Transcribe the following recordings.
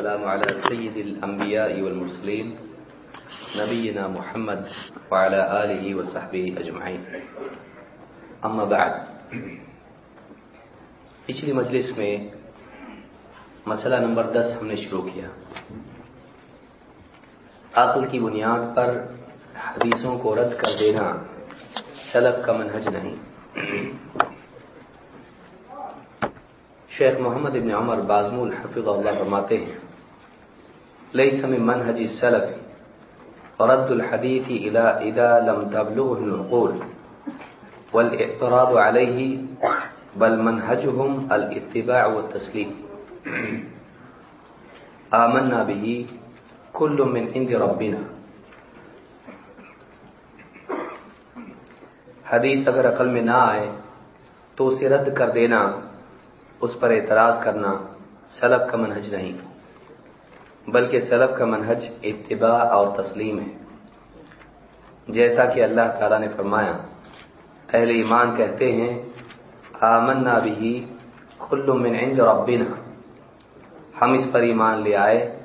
والسلام على سيد الأنبياء والمرسلين نبينا محمد وعلى آله وصحبه أجمعين. أما بعد، پچھلی مجلس میں مسئلہ نمبر دس ہم نے شروع کیا۔ عقل کی بنیاد پر حدیثوں کو رد کر دینا سلف کا منہج نہیں۔ شیخ محمد ابن عمر بازمول حفظ اللہ فرماتے ہیں لئی سم منہج سلف رد الحدیث اذا لم تبلغه العقول. والاعتراض عليه، بل منهجهم الاتباع والتسليم. آمنا به كل من عند ربنا. حدیث اگر عقل میں نہ آئے، تو اسے رد کر دینا، اس پر اعتراض کرنا سلب کا منہج نہیں۔ بلکہ سلب کا منہج اتباع اور تسلیم ہے۔ جیسا کہ اللہ تعالی نے فرمایا، اہل ایمان کہتے ہیں، آمنا بھی کل من عند ربنا۔ ہم اس پر ایمان لے آئے،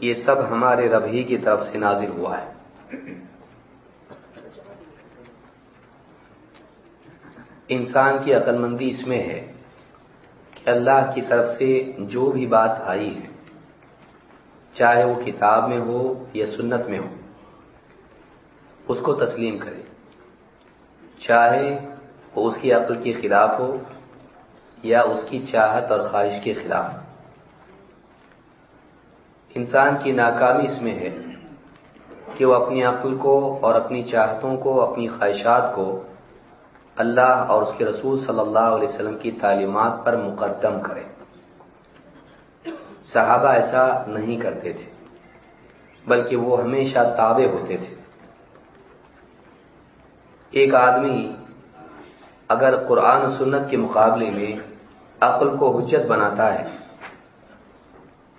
یہ سب ہمارے رب ہی کی طرف سے نازل ہوا ہے۔ انسان کی عقل مندی اس میں ہے کہ اللہ کی طرف سے جو بھی بات آئی ہے چاہے وہ کتاب میں ہو یا سنت میں ہو، اس کو تسلیم کرے۔ چاہے وہ اس کی عقل کے خلاف ہو یا اس کی چاہت اور خواہش کے خلاف۔ انسان کی ناکامی اس میں ہے کہ وہ اپنی عقل کو اور اپنی چاہتوں کو، اپنی خواہشات کو اللہ اور اس کے رسول صلی اللہ علیہ وسلم کی تعلیمات پر مقدم کرے۔ صحابہ ایسا نہیں کرتے تھے، بلکہ وہ ہمیشہ تابع ہوتے تھے۔ ایک آدمی اگر قرآن و سنت کے مقابلے میں عقل کو حجت بناتا ہے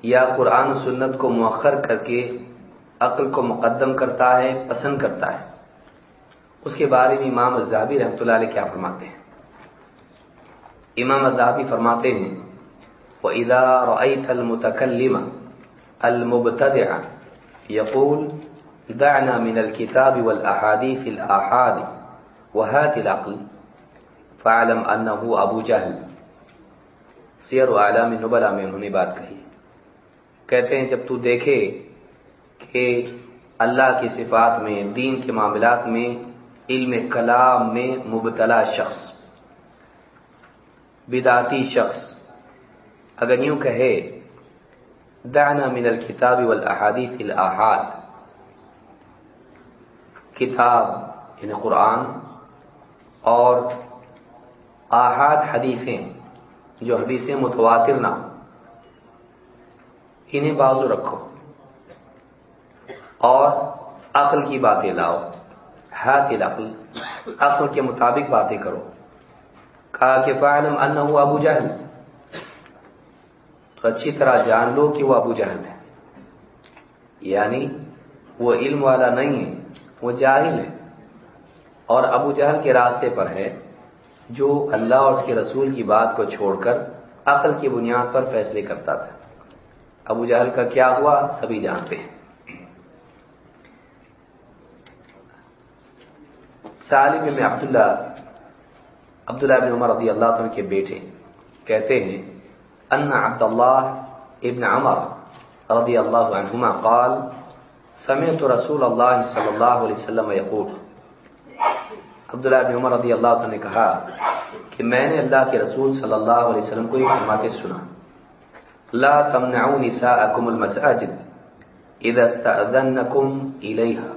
یا قرآن و سنت کو مؤخر کر کے عقل کو مقدم کرتا ہے، پسند کرتا ہے، اس کے بارے میں امام الزہبی رحمۃ اللہ علیہ کیا فرماتے ہیں؟ امام الزہبی فرماتے ہیں وَإِذَا رَأَيْتَ الْمُتَكَلِّمَ الْمُبْتَدِعَ يَقُولُ دَعْنَا مِنَ الْكِتَابِ وَالْأَحَادِيثِ الْأَحَادِ وَهَاتِ الْعَقْلِ فَعَلَمْ أَنَّهُ أَبُو جَهْلِ۔ سیر و عالم نبلا میں انہوں نے بات کہی۔ کہتے ہیں، جب تو دیکھے کہ اللہ کی صفات میں، دین کے معاملات میں، علم کلام میں مبتلا شخص بداتی شخص اگر یوں کہے، دعنا من الکتاب والاحادیث الاحاد کتاب یعنی قرآن، اور آحاد حدیثیں جو حدیثیں متواتر نہ انہیں بازو رکھو اور عقل کی باتیں لاؤ ہاتھ العقل، عقل کے مطابق باتیں کرو۔ کہا کہ فعلم انہو ابو جہل تو اچھی طرح جان لو کہ وہ ابو جہل ہے۔ یعنی وہ علم والا نہیں ہے، وہ جاہل ہے۔ اور ابو جہل کے راستے پر ہے جو اللہ اور اس کے رسول کی بات کو چھوڑ کر عقل کی بنیاد پر فیصلے کرتا تھا۔ ابو جہل کا کیا ہوا؟ سبھی جانتے ہیں۔ سالم میں عبداللہ عبداللہ بن عمر رضی اللہ عنہ کے بیٹے کہتے ہیں ان عبد اللہ ابن عمر رضی اللہ عنہما قال، سمعت رسول اللہ صلی اللہ علیہ وسلم یقول عبداللہ بن عمر رضی اللہ عنہ نے کہا کہ میں نے اللہ کے رسول صلی اللہ علیہ وسلم کو یہ فرماتے سنا، لا تمنعوا نساءكم المساجد اذا استأذنكم اليها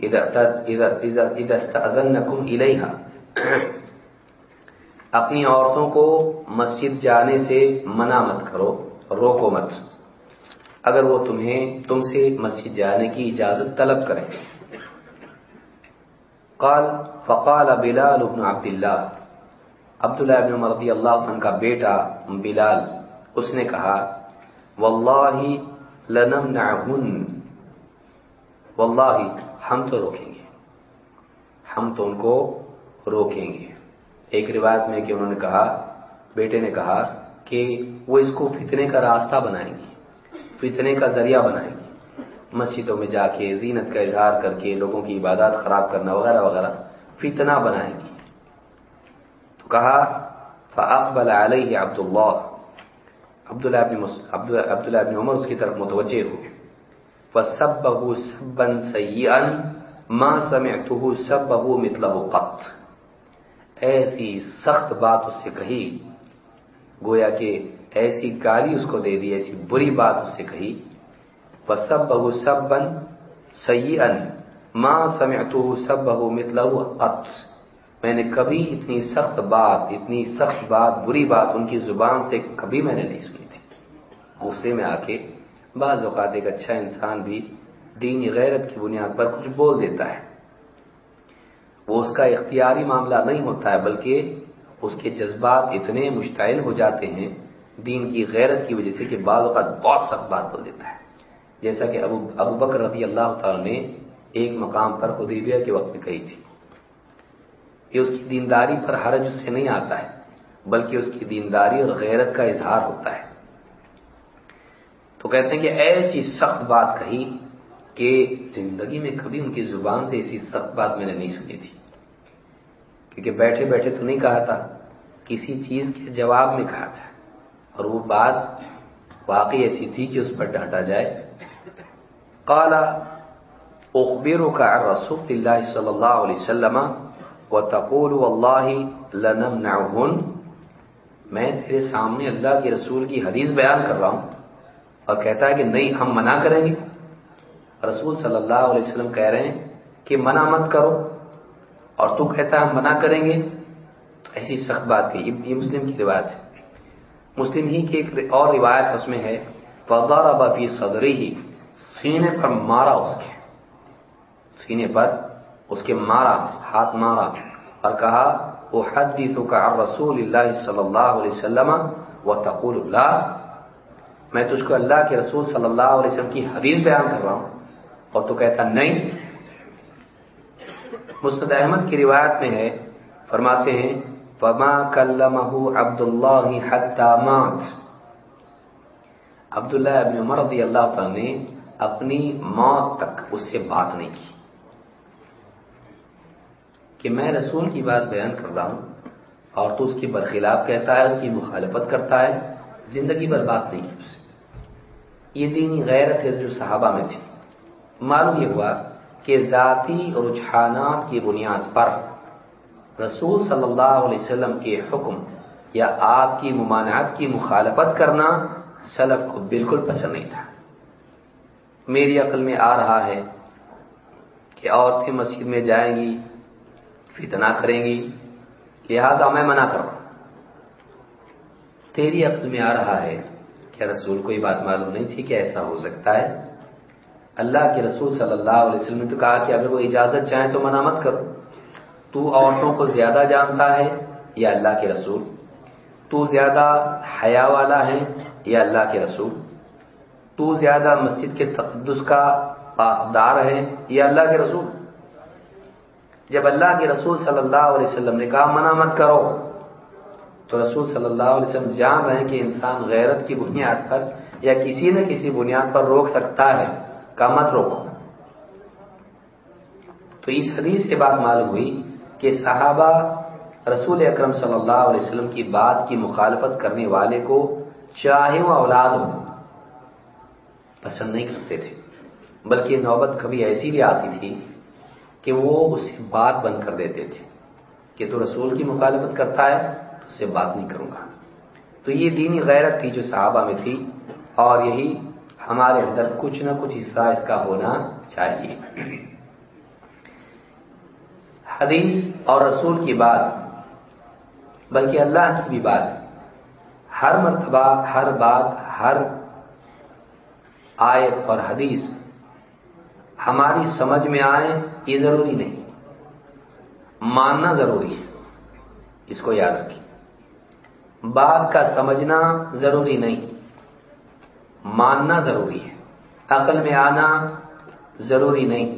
اذا اذا اذا استأذنكم اليها اپنی عورتوں کو مسجد جانے سے منع مت کرو، روکو مت۔ اگر وہ تمہیں، تم سے مسجد جانے کی اجازت طلب کریں۔ قال، فقال بلال ابن عبد اللہ عبداللہ ابن عمر رضی اللہ عنہ کا بیٹا بلال، اس نے کہا، واللہ لنمنعہن۔ واللہ ہم تو روکیں گے۔ ہم تو ان کو روکیں گے۔ ایک روایت میں کہ انہوں نے کہا، بیٹے نے کہا کہ وہ اس کو فتنے کا راستہ بنائیں گی، فتنے کا ذریعہ بنائیں گی۔ مسجدوں میں جا کے، زینت کا اظہار کر کے، لوگوں کی عبادات خراب کرنا وغیرہ وغیرہ فتنہ بنائیں گی۔ تو کہا فاقبل علیہ عبداللہ عبداللہ ابن عبداللہ ابن عمر اس کی طرف متوجہ ہو فسبه سبا سيئا ما سمعته سبه مثله قط۔ ایسی سخت بات اس سے کہی، گویا کہ ایسی گالی اس کو دے دی، ایسی بری بات اس سے کہی۔ فسبه سبا سيئا ما سمعته سبه مثله قط۔ میں نے کبھی اتنی سخت بات، اتنی سخت بات، بری بات ان کی زبان سے کبھی میں نے نہیں سنی تھی۔ غصے میں آ کے بعض اوقات ایک اچھا انسان بھی دینی غیرت کی بنیاد پر کچھ بول دیتا ہے۔ وہ اس کا اختیاری معاملہ نہیں ہوتا ہے، بلکہ اس کے جذبات اتنے مشتعل ہو جاتے ہیں دین کی غیرت کی وجہ سے کہ بعض اوقات بہت سخت بات بول دیتا ہے۔ جیسا کہ ابو ابو بکر رضی اللہ تعالی نے ایک مقام پر حدیبیہ کے وقت میں کہی تھی۔ یہ اس کی دینداری پر حرج اس سے نہیں آتا ہے، بلکہ اس کی دینداری اور غیرت کا اظہار ہوتا ہے۔ تو کہتے ہیں کہ ایسی سخت بات کہی کہ زندگی میں کبھی ان کی زبان سے ایسی سخت بات میں نے نہیں سنی تھی۔ کیونکہ بیٹھے بیٹھے تو نہیں کہا تھا، کسی چیز کے جواب میں کہا تھا۔ اور وہ بات واقعی ایسی تھی کہ اس پر ڈانٹا جائے۔ کالا اخبیر کا رسول اللہ صلی اللہ علیہ وسلم و تقول اللہ میں تیرے سامنے اللہ کے رسول کی حدیث بیان کر رہا ہوں۔ اور کہتا ہے کہ نہیں، ہم منع کریں گے۔ رسول صلی اللہ علیہ وسلم کہہ رہے ہیں کہ منع مت کرو۔ اور تو کہتا ہم منع کریں گے؟ تو ایسی سخت بات کی یہ مسلم کی روایت ہے۔ مسلم ہی کی ایک اور روایت اس میں ہے فضار بفی صدری ہی سینے پر مارا اس کے۔ سینے پر اس کے مارا، ہاتھ مارا اور کہا وہ حدیث کا رسول اللہ صلی اللہ علیہ وسلم و تقول اللہ میں تجھ کو اللہ کے رسول صلی اللہ علیہ وسلم کی حدیث بیان کر رہا ہوں۔ اور تو کہتا، نہیں مسند احمد کی روایت میں ہے، فرماتے ہیں، فما کلمہ عبد اللہ مات. عبداللہ ابن عمر رضی اللہ تعالی نے اپنی موت تک اس سے بات نہیں کی۔ کہ میں رسول کی بات بیان کر رہا ہوں، اور تو اس کے برخلاف کہتا ہے، اس کی مخالفت کرتا ہے، زندگی بر بات نہیں کی اس سے۔ یہ دینی غیرت ہے جو صحابہ میں تھی۔ معلوم یہ ہوا کہ ذاتی رجحانات کی بنیاد پر رسول صلی اللہ علیہ وسلم کے حکم یا آپ کی ممانعت کی مخالفت کرنا سلف کو بالکل پسند نہیں تھا۔ میری عقل میں آ رہا ہے کہ عورتیں مسجد میں جائیں گی، فتنہ کریں گی، لہذا میں منع کر رہا تیری عقل میں آ رہا ہے کیا رسول کو یہ بات معلوم نہیں تھی کہ ایسا ہو سکتا ہے۔ اللہ کے رسول صلی اللہ علیہ وسلم نے تو کہا کہ اگر وہ اجازت چاہیں تو منع مت کرو۔ تو عورتوں کو زیادہ جانتا ہے یا اللہ کے رسول؟ تو زیادہ حیا والا ہے یا اللہ کے رسول؟ تو زیادہ مسجد کے تقدس کا پاسدار ہے یا اللہ کے رسول؟ جب اللہ کے رسول صلی اللہ علیہ وسلم نے کہا منع مت کرو، تو رسول صلی اللہ علیہ وسلم جان رہے ہیں کہ انسان غیرت کی بنیاد پر یا کسی نہ کسی بنیاد پر روک سکتا ہے۔ کا مت روکو۔ تو اس حدیث سے بات معلوم ہوئی کہ صحابہ رسول اکرم صلی اللہ علیہ وسلم کی بات کی مخالفت کرنے والے کو چاہے وہ اولاد ہو، پسند نہیں کرتے تھے۔ بلکہ نوبت کبھی ایسی بھی آتی تھی کہ وہ اس سے بات بند کر دیتے تھے کہ تو رسول کی مخالفت کرتا ہے، تو سے بات نہیں کروں گا۔ تو یہ دینی غیرت تھی جو صحابہ میں تھی اور یہی ہمارے اندر کچھ نہ کچھ حصہ اس کا ہونا چاہیے۔ حدیث اور رسول کی بات، بلکہ اللہ کی بھی بات، ہر مرتبہ، ہر بات، ہر آیت اور حدیث ہماری سمجھ میں آئے، یہ ضروری نہیں۔ ماننا ضروری ہے، اس کو یاد رکھیے بات کا سمجھنا ضروری نہیں۔ ماننا ضروری ہے۔ عقل میں آنا ضروری نہیں،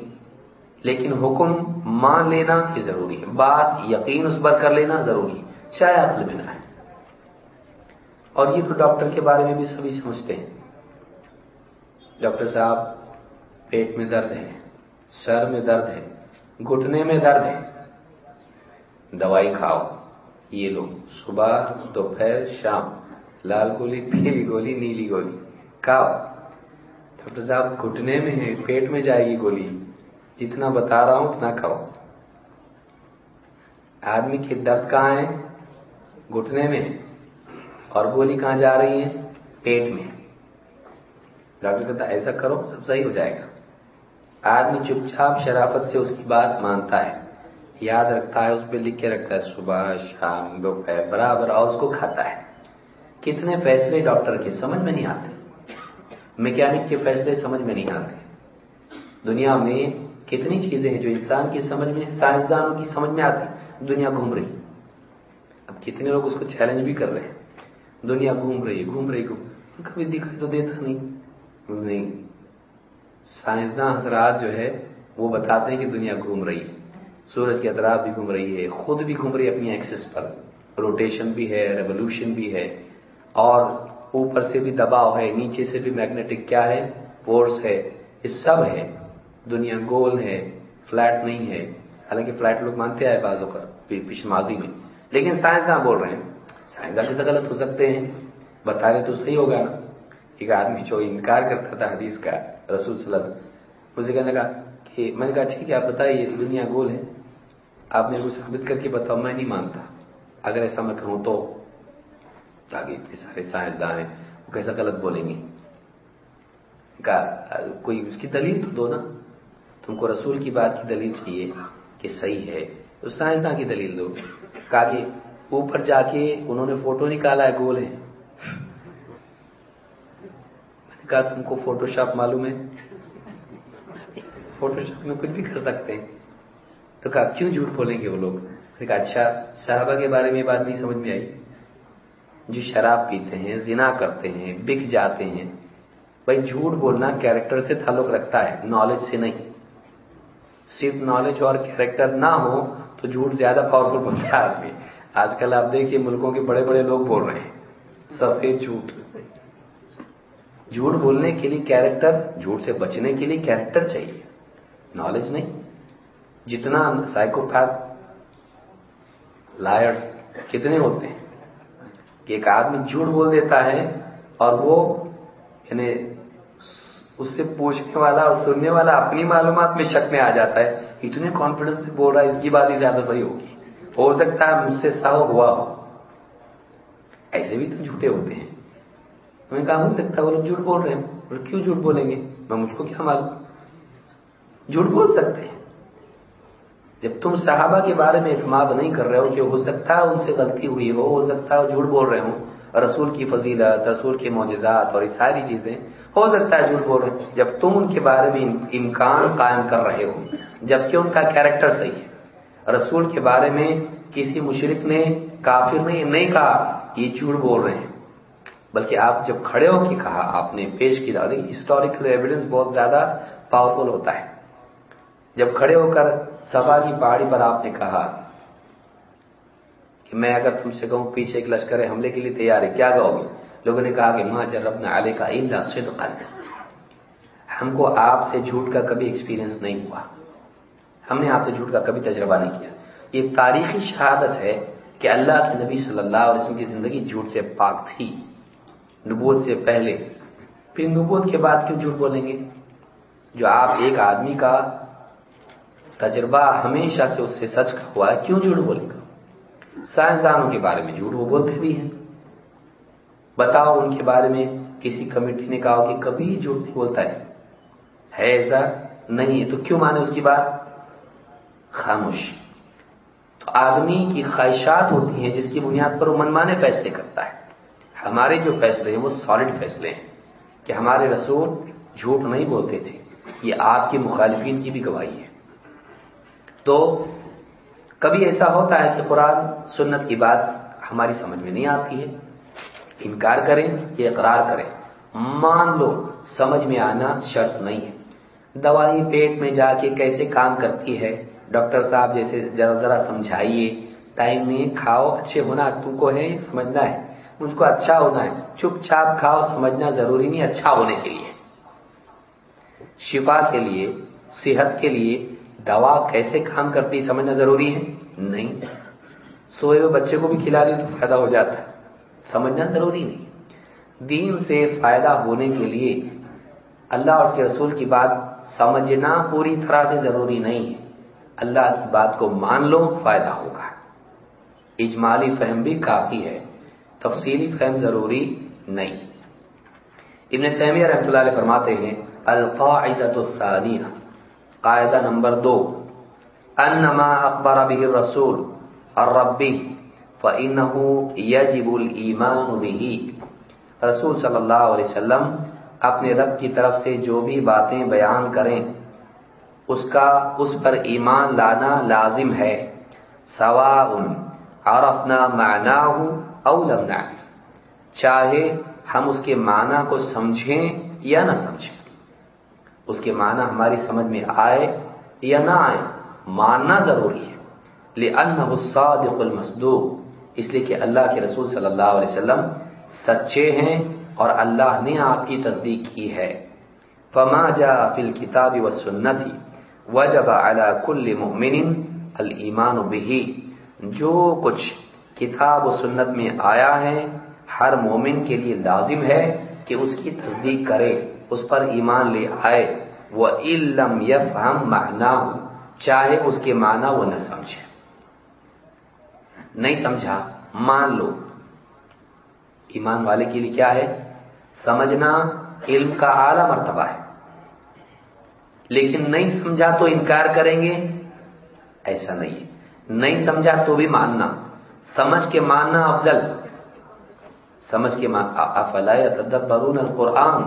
لیکن حکم مان لینا یہ ضروری ہے۔ بات یقین اس پر کر لینا ضروری ہے، چاہے عقل میں نہ ہے اور یہ تو ڈاکٹر کے بارے میں بھی سبھی سمجھتے ہیں۔ ڈاکٹر صاحب، پیٹ میں درد ہے، سر میں درد ہے، گھٹنے میں درد ہے۔ دوائی کھاؤ۔ یہ لو۔ صبح، دوپہر، شام۔ لال گولی، پیلی گولی، نیلی گولی۔ کھاؤ ڈاکٹر صاحب، گھٹنے میں ہے، پیٹ میں جائے گی گولی۔ جتنا بتا رہا ہوں، اتنا کھاؤ۔ آدمی کے درد کہاں ہے گھٹنے میں اور گولی کہاں جا رہی ہے پیٹ میں ڈاکٹر کہتا ایسا کرو، سب صحیح ہو جائے گا۔ آدمی چپ چاپ شرافت سے اس کی بات مانتا ہے۔ یاد رکھتا ہے، اس پہ لکھ کے رکھتا ہے، صبح، شام، دوپہر، برابر، اور اس کو کھاتا ہے۔ کتنے فیصلے ڈاکٹر کے، سمجھ میں نہیں آتے۔ میکینک کے فیصلے سمجھ میں نہیں آتے۔ دنیا میں کتنی چیزیں ہیں جو انسان کی سمجھ میں، سائنسدانوں کی سمجھ میں آتی، دنیا گھوم رہی۔ اب کتنے لوگ اس کو چیلنج بھی کر رہے ہیں۔ دنیا گھوم رہی گھوم رہی، گھوم کبھی دکھائی تو دیتا نہیں۔ نہیں سائنسداں حضرات جو ہے، وہ بتاتے ہیں کہ دنیا گھوم رہی۔ ہے سورج کی اطراف بھی گھوم رہی ہے، خود بھی گھوم رہی ہے اپنی ایکسس پر۔ روٹیشن بھی ہے ریولیوشن بھی ہے۔ اور اوپر سے بھی دباؤ ہے، نیچے سے بھی میگنیٹک کیا ہے؟ فورس ہے، یہ سب ہے۔ دنیا گول ہے، فلیٹ نہیں ہے۔ حالانکہ فلیٹ لوگ مانتے آئے بازوں کا پیش ماضی میں۔ لیکن سائنسداں بول رہے ہیں۔ سائنسداں سے غلط ہو سکتے ہیں۔ بتا رہے تو صحیح ہوگا نا۔ ایک آدمی جو انکار کرتا تھا حدیث کا، رسول صلی اللہ علیہ وسلم اسے کہنے کا کہ، میں نے کہا ٹھیک ہے آپ بتائیے دنیا گول ہے۔ آپ نے کچھ ثابت کر کے بتاؤ، میں نہیں مانتا۔ اگر ایسا میں کہوں تو تاکہ اتنے سارے سائنسدان ہیں، وہ کیسا غلط بولیں گے؟ کہا، کوئی اس کی دلیل تو دو نا۔ تم کو رسول کی بات کی دلیل چاہیے کہ صحیح ہے، تو سائنسدان کی دلیل دو۔ کہا کہ اوپر جا کے انہوں نے فوٹو نکالا ہے، گول ہے۔ کہا، تم کو فوٹو شاپ معلوم ہے؟ فوٹو شاپ میں کچھ بھی کر سکتے ہیں۔ تو کہا، کیوں جھوٹ بولیں گے وہ لوگ؟ کہا اچھا صحابہ کے بارے میں بات نہیں سمجھ میں آئی۔ جو شراب پیتے ہیں، زنا کرتے ہیں، بک جاتے ہیں۔ بھائی جھوٹ بولنا کیریکٹر سے تعلق رکھتا ہے نالج سے نہیں۔ صرف نالج اور کیریکٹر نہ ہو تو جھوٹ زیادہ پاورفل بنتا ہے آدمی۔ آج کل آپ دیکھیے ملکوں کے بڑے بڑے لوگ بول رہے ہیں، سفید جھوٹ۔ جھوٹ بولنے کے لیے کیریکٹر، جھوٹ سے بچنے کے لیے کیریکٹر چاہیے۔ نالج نہیں۔ جتنا سائیکوپیتھ لائرس کتنے ہوتے ہیں؟ کہ ایک آدمی جھوٹ بول دیتا ہے اور وہ یعنی اس سے پوچھنے والا اور سننے والا اپنی معلومات میں شک میں آ جاتا ہے اتنے کانفیڈنس سے بول رہا ہے، اس کی بات ہی زیادہ صحیح ہوگی۔ ہو سکتا ہے مجھ سے ساہو ہوا ہو۔ ایسے بھی تو جھوٹے ہوتے ہیں۔ میں کہا، ہو سکتا ہے، وہ لوگ جھوٹ بول رہے ہیں اور کیوں جھوٹ بولیں گے؟ میں مجھ کو کیا معلوم؟ جھوٹ بول سکتے ہیں۔ جب تم صحابہ کے بارے میں اعتماد نہیں کر رہے ہو کہ ہو سکتا ہے ان سے غلطی ہوئی ہو ہو سکتا ہے جھوٹ بول رہے ہوں، رسول کی فضیلت، رسول کے معجزات اور یہ ساری چیزیں، ہو سکتا ہے جھوٹ بول رہے ہیں جب تم ان کے بارے میں امکان قائم کر رہے ہو، جبکہ ان کا کیریکٹر صحیح ہے۔ رسول کے بارے میں کسی مشرق نے، کافر نے نہیں کہا، یہ جھوٹ بول رہے ہیں۔ بلکہ آپ جب کھڑے ہو کے کہا، آپ نے پیش کیا۔ ہسٹوریکل ایویڈنس بہت زیادہ پاورفل ہوتا ہے۔ جب کھڑے ہو کر سبا کی پہاڑی پر آپ نے کہا کہ میں اگر تم سے کہوں پیچھے ایک لشکر حملے کے لیے تیار ہے، کیا کہو گے؟ لوگوں نے کہا کہ ماں جرب علی کا اللہ صدقا۔ ہم کو آپ سے جھوٹ کا کبھی ایکسپیرینس نہیں ہوا۔ ہم نے آپ سے جھوٹ کا کبھی تجربہ نہیں کیا۔ یہ تاریخی شہادت ہے کہ اللہ کے نبی صلی اللہ علیہ وسلم کی زندگی جھوٹ سے پاک تھی۔ نبوت سے پہلے۔ پھر نبوت کے بعد کیوں جھوٹ بولیں گے؟ جو آپ ایک آدمی کا تجربہ ہمیشہ سے اس سے سچ کا ہوا ہے۔ کیوں جھوٹ بولے گا سائنسدانوں کے بارے میں جھوٹ وہ بولتے بھی ہیں۔ بتاؤ ان کے بارے میں، کسی کمیٹی نے کہا کہ کبھی جھوٹ نہیں بولتا ہے۔ ہے ایسا؟ نہیں ہے تو کیوں مانے اس کی بات؟ خاموش۔ تو آدمی کی خواہشات ہوتی ہیں جس کی بنیاد پر وہ منمانے فیصلے کرتا ہے۔ ہمارے جو فیصلے ہیں وہ سالڈ فیصلے ہیں کہ ہمارے رسول جھوٹ نہیں بولتے تھے۔ یہ آپ کے مخالفین کی بھی گواہی ہے۔ تو کبھی ایسا ہوتا ہے کہ قرآن سنت کی بات ہماری سمجھ میں نہیں آتی ہے۔ انکار کریں یا اقرار کریں۔ مان لو، سمجھ میں آنا شرط نہیں ہے۔ دوائی پیٹ میں جا کے کیسے کام کرتی ہے؟ ڈاکٹر صاحب جیسے ذرا ذرا سمجھائیے۔ ٹائم نہیں کھاؤ، اچھے ہونا تم کو ہے، سمجھنا ہے۔ مجھ کو اچھا ہونا ہے۔ چپ چاپ کھاؤ، سمجھنا ضروری نہیں اچھا ہونے کے لیے۔ شفا کے لیے، صحت کے لیے دوا کیسے کام کرتی سمجھنا ضروری ہے؟ نہیں۔ سوئے ہوئے بچے کو بھی کھلا دیں تو فائدہ ہو جاتا ہے۔ سمجھنا ضروری نہیں۔ دین سے فائدہ ہونے کے لیے اللہ اور اس کے رسول کی بات سمجھنا پوری طرح سے ضروری نہیں ہے۔ اللہ کی بات کو مان لو، فائدہ ہوگا۔ اجمالی فہم بھی کافی ہے، تفصیلی فہم ضروری نہیں۔ ابن تیمیہ رحمۃ اللہ علیہ فرماتے ہیں، القاعدۃ الثانیہ۔ قاعدہ نمبر دو. انما اخبر به الرسول الربی فانه يجب الايمان به. رسول صلی اللہ علیہ وسلم اپنے رب کی طرف سے جو بھی باتیں بیان کریں، اس کا، اس پر ایمان لانا لازم ہے. سواء عرفنا معناه او لم نعرف. چاہے ہم اس کے معنی کو سمجھیں یا نہ سمجھیں۔ اس کے معنی ہماری سمجھ میں آئے یا نہ آئے، ماننا ضروری ہے۔ لِأَنَّهُ الصَّادِقُ الْمَصْدُوقُ۔ اس لیے کہ اللہ کے رسول صلی اللہ علیہ وسلم سچے ہیں اور اللہ نے آپ کی تصدیق کی ہے۔ فما جاء فی الكتاب والسنت وجب على كل مؤمن الایمان به۔ جو کچھ کتاب و سنت میں آیا ہے، ہر مومن کے لیے لازم ہے کہ اس کی تصدیق کرے۔ اس پر ایمان لے آئے۔ وہ علم یفہم معنی چاہے اس کے معنی وہ نہ سمجھے۔ نہیں سمجھا، مان لو۔ ایمان والے کے لیے کیا ہے؟ سمجھنا علم کا اعلی مرتبہ ہے۔ لیکن نہیں سمجھا تو انکار کریں گے؟ ایسا نہیں۔ ہے نہیں سمجھا تو بھی ماننا۔ سمجھ کے ماننا افضل۔ سمجھ کے افلا تدبرون القرآن؟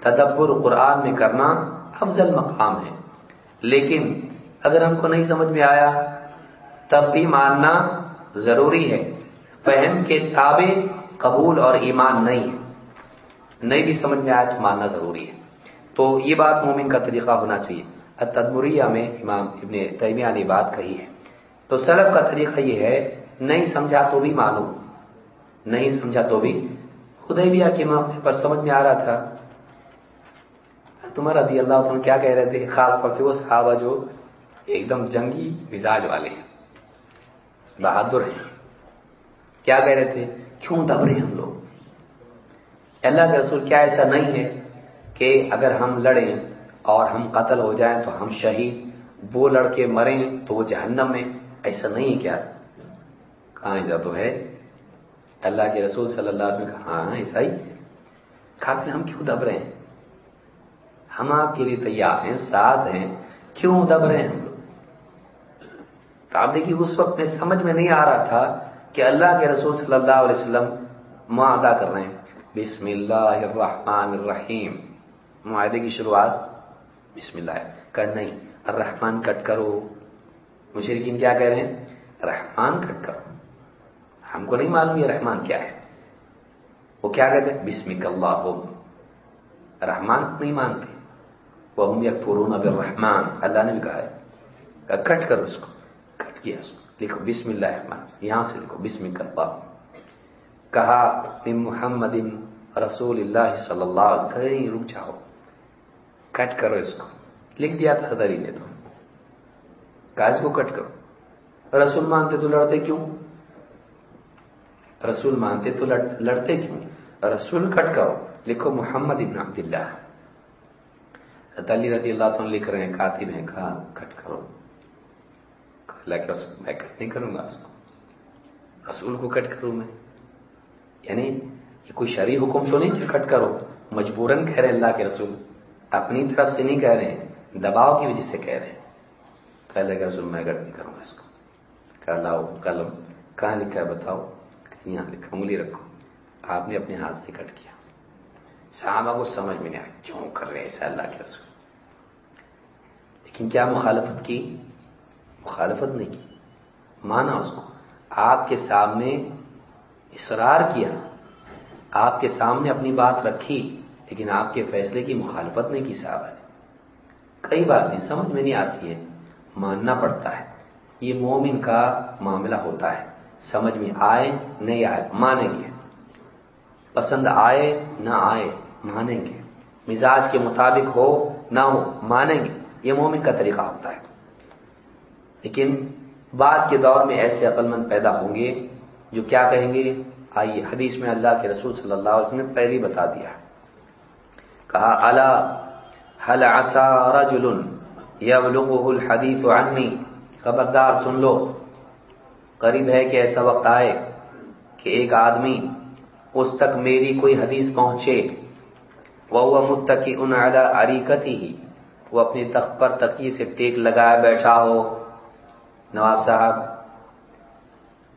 تدبر قرآن میں کرنا افضل مقام ہے۔ لیکن اگر ہم کو نہیں سمجھ میں آیا تب بھی ماننا ضروری ہے۔ فہم کے تابع قبول اور ایمان نہیں۔ ہے نہیں بھی سمجھ میں آیا تو ماننا ضروری ہے۔ تو یہ بات مومن کا طریقہ ہونا چاہیے۔ تدمریہ میں امام ابن تیمیہ نے بات کہی ہے۔ تو سلب کا طریقہ یہ ہے، نہیں سمجھا تو بھی مانو۔ نہیں سمجھا تو بھی۔ خدیبیہ کے معاملے پر سمجھ میں آ رہا تھا۔ تمہارا رضی اللہ عنہ کیا کہہ رہے تھے خاص طور سے وہ صحابہ جو ایک دم جنگی مزاج والے ہیں، بہادر ہیں۔ کیا کہہ رہے تھے؟ کیوں دب رہے ہم لوگ؟ اللہ کے رسول کیا ایسا نہیں ہے کہ اگر ہم لڑیں اور ہم قتل ہو جائیں تو ہم شہید، وہ لڑکے مریں تو وہ جہنم میں۔ ایسا نہیں ہے کیا؟ کہاں ایسا تو ہے؟ اللہ کے رسول صلی اللہ علیہ وسلم کہا ہاں ایسا ہی۔ کافی ہم کیوں دب رہے ہیں؟ ہم آپ کے لیے تیار ہیں، ساتھ ہیں، کیوں دب رہے ہیں ہم لوگ؟ تو آپ دیکھیے، اس وقت میں سمجھ میں نہیں آ رہا تھا کہ اللہ کے رسول صلی اللہ علیہ وسلم معاہدہ کر رہے ہیں۔ بسم اللہ الرحمن الرحیم۔ معاہدے کی شروعات بسم اللہ کہ نہیں، الرحمن کٹ کرو۔ مشرقین کیا کہہ رہے ہیں؟ رحمان کٹ کرو۔ ہم کو نہیں معلوم یہ رحمان کیا ہے۔ وہ کیا کہتے ہیں؟ بسمک اللہ۔ رحمان نہیں مانتے۔ وہ ہم یک فرون اب رحمان اللہ نے بھی کہا ہے کٹ کرو اس کو۔ کٹ کیا اس کو۔ لکھو بسم اللہ الرحمن یہاں سے لکھو بسم اللہ۔ کہا محمد رسول اللہ صلی اللہ علیہ کہیں رک جاؤ۔ کٹ کرو اس کو۔ لکھ دیا تھا حضری نے تو۔ کہا، اس کو کٹ کرو۔ رسول مانتے تو لڑتے کیوں؟ رسول مانتے تو لڑتے کیوں؟ رسول کٹ کرو۔ لکھو محمد ابن عبداللہ۔ علی رضی اللہ عنہ لکھ رہے ہیں، کاتب ہیں کہا کٹ کرو اللہ کے رسول میں کٹ نہیں کروں گا اس کو۔ رسول کو کٹ کروں میں۔ یعنی یہ کوئی شرعی حکم تو نہیں کہ کٹ کرو۔ مجبوراً کہہ رہے اللہ کے رسول۔ اپنی طرف سے نہیں کہہ رہے ہیں، دباؤ کی وجہ سے کہہ رہے ہیں۔ کہ اللہ کے رسول، میں کٹ نہیں کروں گا اس کو۔ کہ لاؤ، قلم۔ کہاں لکھا ہے بتاؤ؟ یہاں لکھا انگلی رکھو۔ آپ نے اپنے ہاتھ سے کٹ کیا۔ صحابہ کو سمجھ میں نہیں آیا کیوں کر رہے ایسا اللہ کے رسول؟ لیکن کیا مخالفت کی؟ مخالفت نہیں کی۔ مانا اس کو۔ آپ کے سامنے اصرار کیا۔ آپ کے سامنے اپنی بات رکھی، لیکن آپ کے فیصلے کی مخالفت نہیں کی صاحب۔ نے کئی باتیں سمجھ میں نہیں آتی ہے۔ ماننا پڑتا ہے۔ یہ مومن کا معاملہ ہوتا ہے۔ سمجھ میں آئے، نہیں آئے، مانیں گے۔ پسند آئے، نہ آئے، مانیں گے۔ مزاج کے مطابق ہو، نہ ہو، مانیں گے۔ یہ مومن کا طریقہ ہوتا ہے۔ لیکن بعد کے دور میں ایسے عقل مند پیدا ہوں گے جو کیا کہیں گے؟ آئیے حدیث میں اللہ کے رسول صلی اللہ علیہ وسلم نے پہلی بتا دیا کہا اللہ حل عسا رجل یبلغه الحدیث عنی خبردار سن لو۔ قریب ہے کہ ایسا وقت آئے کہ ایک آدمی اس تک میری کوئی حدیث پہنچے۔ وہ متقی ان اعلیٰ عریقتی ہی وہ اپنی تخت پر تقی سے ٹیک لگائے بیٹھا ہو۔ نواب صاحب،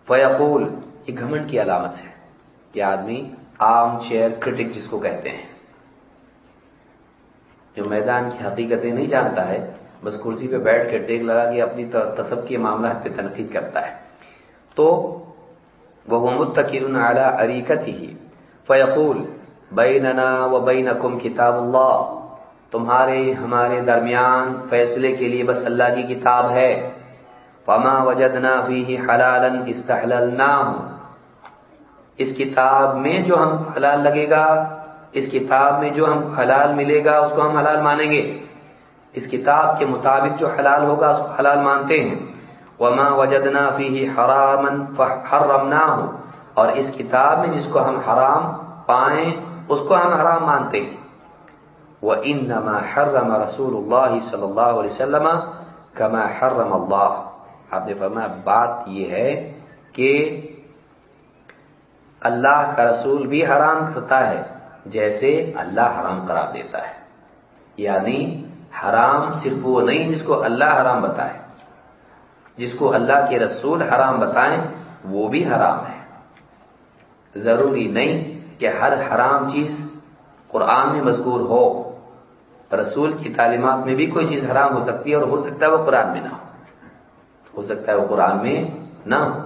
فیقول، یہ گھمنڈ کی علامت ہے کہ آدمی آرم چیئر کرٹک جس کو کہتے ہیں۔ جو میدان کی حقیقتیں نہیں جانتا ہے، بس کرسی پہ بیٹھ کے ٹیک لگا کے اپنی تصب کے معاملات پہ تنقید کرتا ہے۔ تو وہ متقن اعلیٰ عریقت ہی فیقول، بیننا و بینکم کتاب اللہ۔ تمہارے ہمارے درمیان فیصلے کے لیے بس اللہ کی کتاب ہے۔ فما وجدنا فیہ حلالا استحللناہ اس کتاب میں جو ہم حلال لگے گا، اس کتاب میں جو ہم حلال ملے گا، اس کو ہم حلال مانیں گے۔ اس کتاب کے مطابق جو حلال ہوگا، اس کو حلال مانتے ہیں۔ وما وجدنا فیہ حراما فحرمناہ اور اس کتاب میں جس کو ہم حرام پائیں، اس کو ہم حرام مانتے ہیں۔ وَإِنَّمَا حَرَّمَ رَسُولُ اللَّهِ صلی اللہ علیہ وسلم كَمَا حَرَّمَ اللَّهِ۔ آپ نے فرمایا، بات یہ ہے کہ اللہ کا رسول بھی حرام کرتا ہے، جیسے اللہ حرام قرار دیتا ہے۔ یعنی حرام صرف وہ نہیں جس کو اللہ حرام بتائے۔ جس کو اللہ کے رسول حرام بتائیں، وہ بھی حرام ہے۔ ضروری نہیں کہ ہر حرام چیز قرآن میں مذکور ہو۔ رسول کی تعلیمات میں بھی کوئی چیز حرام ہو سکتی ہے اور ہو سکتا ہے وہ قرآن میں نہ ہو۔ ہو سکتا ہے وہ قرآن میں نہ ہو۔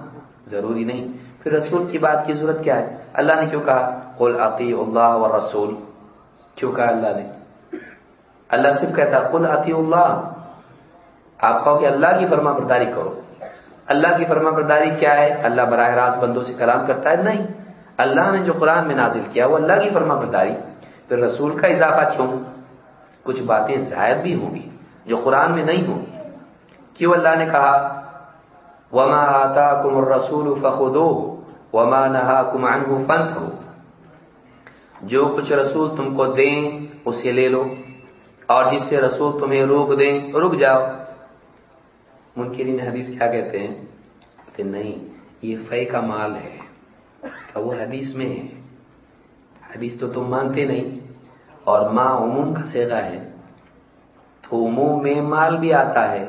ضروری نہیں۔ پھر رسول کی بات کی ضرورت کیا ہے؟ اللہ نے کیوں کہا؟ قل عطی اللہ و رسول کیوں کہا اللہ نے؟ اللہ صرف کہتا قل عطی اللہ۔ آپ کہو کہ اللہ کی فرما برداری کرو۔ اللہ کی فرما برداری کیا ہے؟ اللہ براہ راست بندوں سے کلام کرتا ہے؟ نہیں۔ اللہ نے جو قرآن میں نازل کیا، وہ اللہ کی فرما برداری۔ پھر رسول کا اضافہ کیوں؟ کچھ باتیں زائد بھی ہوں گی جو قرآن میں نہیں ہوں کیوں اللہ نے کہا، وما آتا کم رسول فخو وما نہا کم فن جو کچھ رسول تم کو دیں، اسے لے لو، اور جس سے رسول تمہیں روک دیں، رک جاؤ۔ منکرین حدیث کیا کہتے ہیں؟ کہ نہیں، یہ فے کا مال ہے۔ وہ حدیث میں ہے۔ حدیث تو تم مانتے نہیں۔ اور ماں عموم کا سیگا ہے، تو عموم میں مال بھی آتا ہے،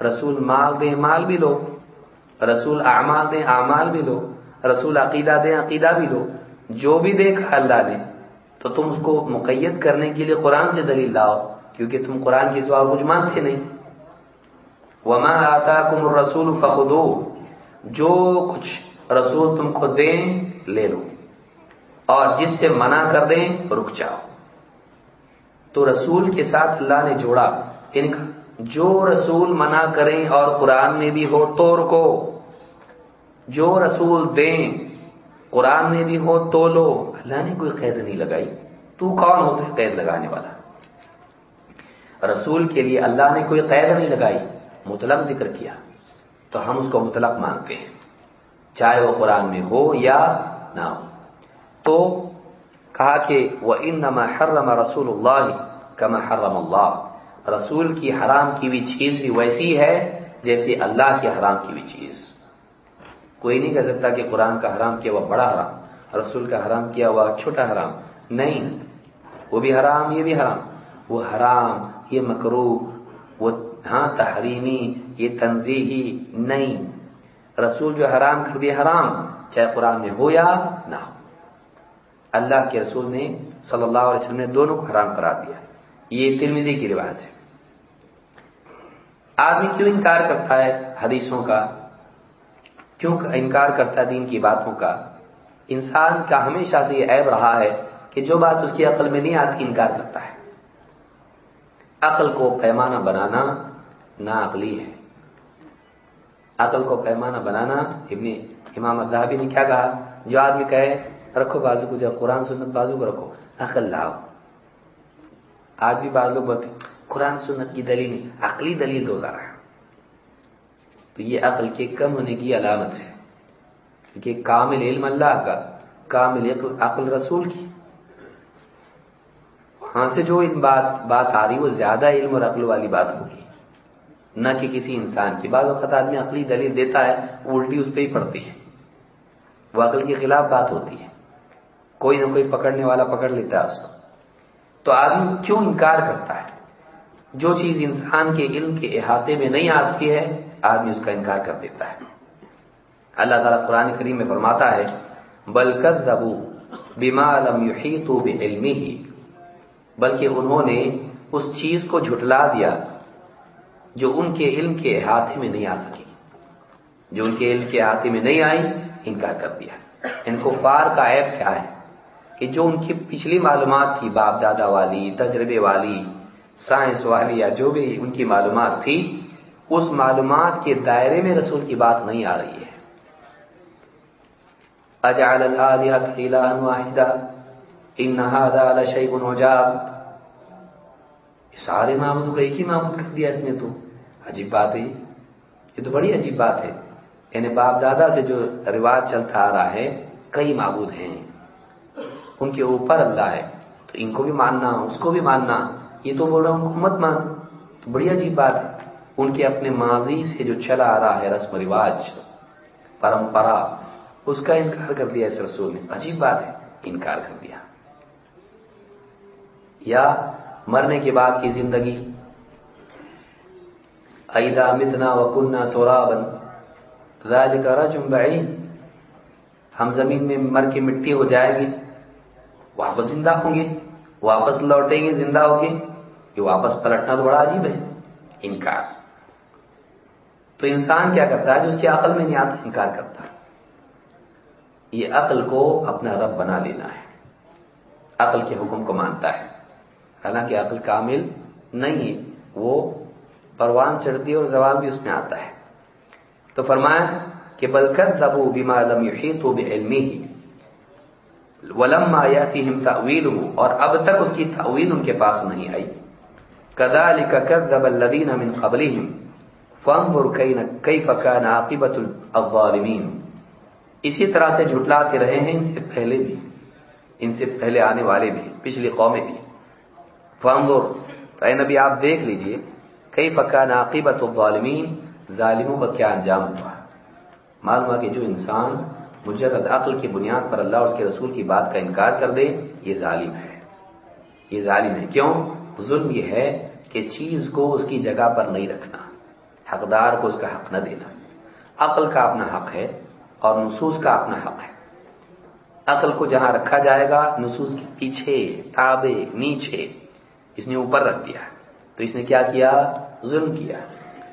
رسول مال دیں مال بھی لو، رسول اعمال دیں اعمال بھی لو، رسول عقیدہ دیں عقیدہ بھی لو، جو بھی دیکھا اللہ نے تو تم اس کو مقید کرنے کے لیے قرآن سے دلیل لاؤ، کیونکہ تم قرآن کی سوال کچھ مانتے نہیں۔ وما آتا کم رسول فخدو جو کچھ رسول تم کو دیں، لے لو۔ اور جس سے منع کر دیں، رک جاؤ۔ تو رسول کے ساتھ اللہ نے جوڑا۔ یعنی ان کا جو رسول منع کریں اور قرآن میں بھی ہو تو رکو۔ جو رسول دیں، قرآن میں بھی ہو تو لو۔ اللہ نے کوئی قید نہیں لگائی۔ تو کون ہوتا ہے قید لگانے والا؟ رسول کے لیے اللہ نے کوئی قید نہیں لگائی۔ مطلق ذکر کیا۔ تو ہم اس کو مطلق مانتے ہیں۔ چاہے وہ قرآن میں ہو یا نہ ہو۔ تو کہا کہ وہ ان حرم رسول اللہ کما حرم اللہ رسول کی حرام کی بھی چیز بھی ویسی ہے جیسے اللہ کی حرام کی بھی چیز۔ کوئی نہیں کہہ سکتا کہ قرآن کا حرام کیا وہ بڑا حرام، رسول کا حرام کیا ہوا چھوٹا حرام۔ نہیں، وہ بھی حرام، یہ بھی حرام۔ وہ حرام، یہ مکرو وہ ہاں تحریمی، یہ تنظیحی نہیں۔ رسول جو حرام کر دیا حرام، چاہے قرآن میں ہو یا نہ ہو۔ اللہ کے رسول نے صلی اللہ علیہ وسلم نے دونوں کو حرام قرار دیا۔ یہ ترمیزی کی روایت ہے۔ آدمی کیوں انکار کرتا ہے حدیثوں کا؟ کیوں انکار کرتا ہے دین کی باتوں کا؟ انسان کا ہمیشہ سے یہ عیب رہا ہے کہ جو بات اس کی عقل میں نہیں آتی، انکار کرتا ہے۔ عقل کو پیمانہ بنانا نا عقلی ہے۔ عقل کو پیمانہ بنانا، ابن امام ادابی نے کیا کہا؟ جو آدمی کہے رکھو بازو کو جب قرآن سنت بازو کو رکھو۔ عقل لاؤ۔ آج بھی بعض لوگ قرآن سنت کی دلیل نہیں، عقلی دلیل دو ذرا تو یہ عقل کے کم ہونے کی علامت ہے۔ کیونکہ کامل علم اللہ کا، کامل عقل رسول کی۔ وہاں سے جو بات بات آ رہی، وہ زیادہ علم اور عقل والی بات ہوگی۔ نہ کہ کسی انسان کی۔ بعض وقت آدمی عقلی دلیل دیتا ہے الٹی اس پہ ہی پڑتی ہے۔ وہ عقل کے خلاف بات ہوتی ہے۔ کوئی نہ کوئی پکڑنے والا پکڑ لیتا ہے اس کو۔ تو آدمی کیوں انکار کرتا ہے؟ جو چیز انسان کے علم کے احاطے میں نہیں آتی ہے، آدمی اس کا انکار کر دیتا ہے۔ اللہ تعالیٰ قرآن کریم میں فرماتا ہے بلکت زبو بیما علم تو علمی ہی بلکہ انہوں نے اس چیز کو جھٹلا دیا جو ان کے علم کے احاطے میں نہیں آ سکی۔ جو ان کے علم کے احاطے میں نہیں آئی انکار کر دیا۔ ان کو فار کا عیب کیا ہے؟ کہ جو ان کی پچھلی معلومات تھی، باپ، دادا والی، تجربے والی، سائنس والی یا جو بھی ان کی معلومات تھی، اس معلومات کے دائرے میں رسول کی بات نہیں آ رہی ہے۔ اجعل ان سارے معبود کو ایک ہی معبود کر دیا اس نے تو۔ عجیب بات ہے یہ تو بڑی عجیب بات ہے۔ یعنی باپ، دادا سے جو رواج چلتا آ رہا ہے، کئی معبود ہیں۔ ان کے اوپر اللہ ہے۔ تو ان کو بھی ماننا، اس کو بھی ماننا، یہ تو بول رہا ہوں، مت مان۔ تو بڑی جی عجیب بات ہے۔ ان کے اپنے ماضی سے جو چلا آ رہا ہے رسم رواج، پرمپرا، اس کا انکار کر دیا اس رسول نے۔ عجیب بات ہے، انکار کر دیا۔ یا مرنے کے بعد کی زندگی۔ ایدا متنا و کنہ تورا بن راج ہم زمین میں مر کے مٹی ہو جائے گی۔ واپس زندہ ہوں گے، واپس لوٹیں گے زندہ ہو گے یہ واپس پلٹنا تو بڑا عجیب ہے، انکار۔ تو انسان کیا کرتا ہے جو اس کی عقل میں نہیں آتا، انکار کرتا یہ عقل کو اپنا رب بنا لینا ہے۔ عقل کے حکم کو مانتا ہے۔ حالانکہ عقل کامل نہیں ہے، وہ پروان چڑھتی ہے اور زوال بھی اس میں آتا ہے۔ تو فرمایا کہ بلکر دبو بیما لم تو بے علمی ہی ولم آیا تھی ہم تعویل اور اب تک اس کی تعویل ان کے پاس نہیں آئی۔ کدا كذب الذين من قبلهم، فانظر كيف كان عاقبه الظالمين۔ اسی طرح سے جھٹلاتے رہے ہیں ان سے پہلے بھی، ان سے پہلے آنے والے بھی، پچھلی قومیں بھی۔ فانظر، تو اے نبی آپ دیکھ لیجیے کئی پکا عاقبت الظالمین ظالموں کا کیا انجام ہوا؟ معلوم ہوا کہ جو انسان مجرد عقل کی بنیاد پر اللہ اور اس کے رسول کی بات کا انکار کر دے، یہ ظالم ہے۔ یہ ظالم ہے۔ کیوں؟ ظلم یہ ہے کہ چیز کو اس کی جگہ پر نہیں رکھنا، حقدار کو اس کا حق نہ دینا۔ عقل کا اپنا حق ہے اور نصوص کا اپنا حق ہے۔ عقل کو جہاں رکھا جائے گا، نصوص کے پیچھے تابے نیچے، اس نے اوپر رکھ دیا۔ تو اس نے کیا کیا؟ ظلم کیا۔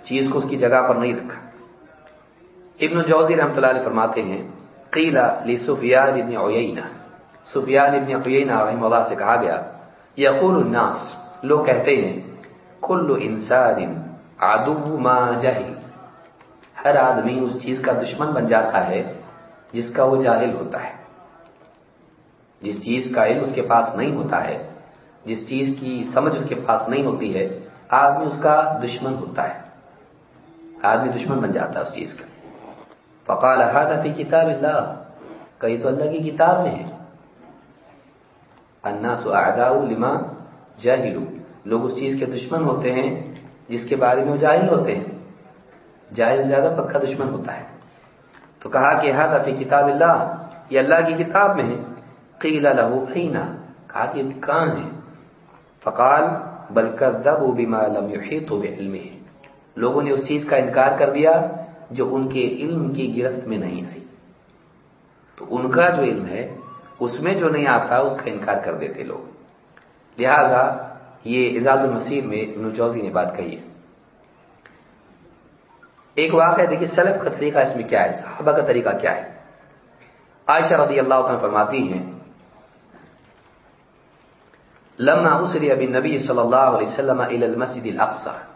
چیز کو اس کی جگہ پر نہیں رکھا۔ ابن جوزی رحمۃ اللہ علیہ فرماتے ہیں قیلا لسفیان ابن عیینہ، سفیان ابن عیینہ رحمہ اللہ سے کہا گیا، یقول الناس، لوگ کہتے ہیں، کل انسان عدو ما جہل۔ ہر آدمی اس چیز کا دشمن بن جاتا ہے، جس کا وہ جاہل ہوتا ہے۔ جس چیز کا علم اس کے پاس نہیں ہوتا ہے، جس چیز کی سمجھ اس کے پاس نہیں ہوتی ہے، آدمی اس کا دشمن ہوتا ہے۔ آدمی دشمن بن جاتا ہے اس چیز کا۔ فقال هذا فی کتاب اللہ کئی تو اللہ کی کتاب میں ہے الناس اعداء لما جاہلو۔ لوگ اس چیز کے دشمن ہوتے ہیں جس کے بارے میں وہ جاہل ہوتے ہیں۔ جاہل زیادہ پکا دشمن ہوتا ہے۔ تو کہا کہ هذا فی کتاب اللہ، یہ اللہ کی کتاب میں ہے۔ قیل له اینا کہا کہ کہاں ہے۔ فقال بل كذبوا بما لم يحيطوا بعلمه۔ لوگوں نے اس چیز کا انکار کر دیا جو ان کے علم کی گرفت میں نہیں آئی۔ تو ان کا جو علم ہے، اس میں جو نہیں آتا، اس کا انکار کر دیتے لوگ۔ لہذا یہ اعزاز المسیر میں ابن جوزی نے بات کہی ہے۔ ایک واقعہ دیکھیے سلب کا طریقہ اس میں کیا ہے؟ صحابہ کا طریقہ کیا ہے؟ عائشہ رضی اللہ تعالیٰ فرماتی ہیں، لما اسری ابی نبی صلی اللہ علیہ وسلم الى المسجد الاقصى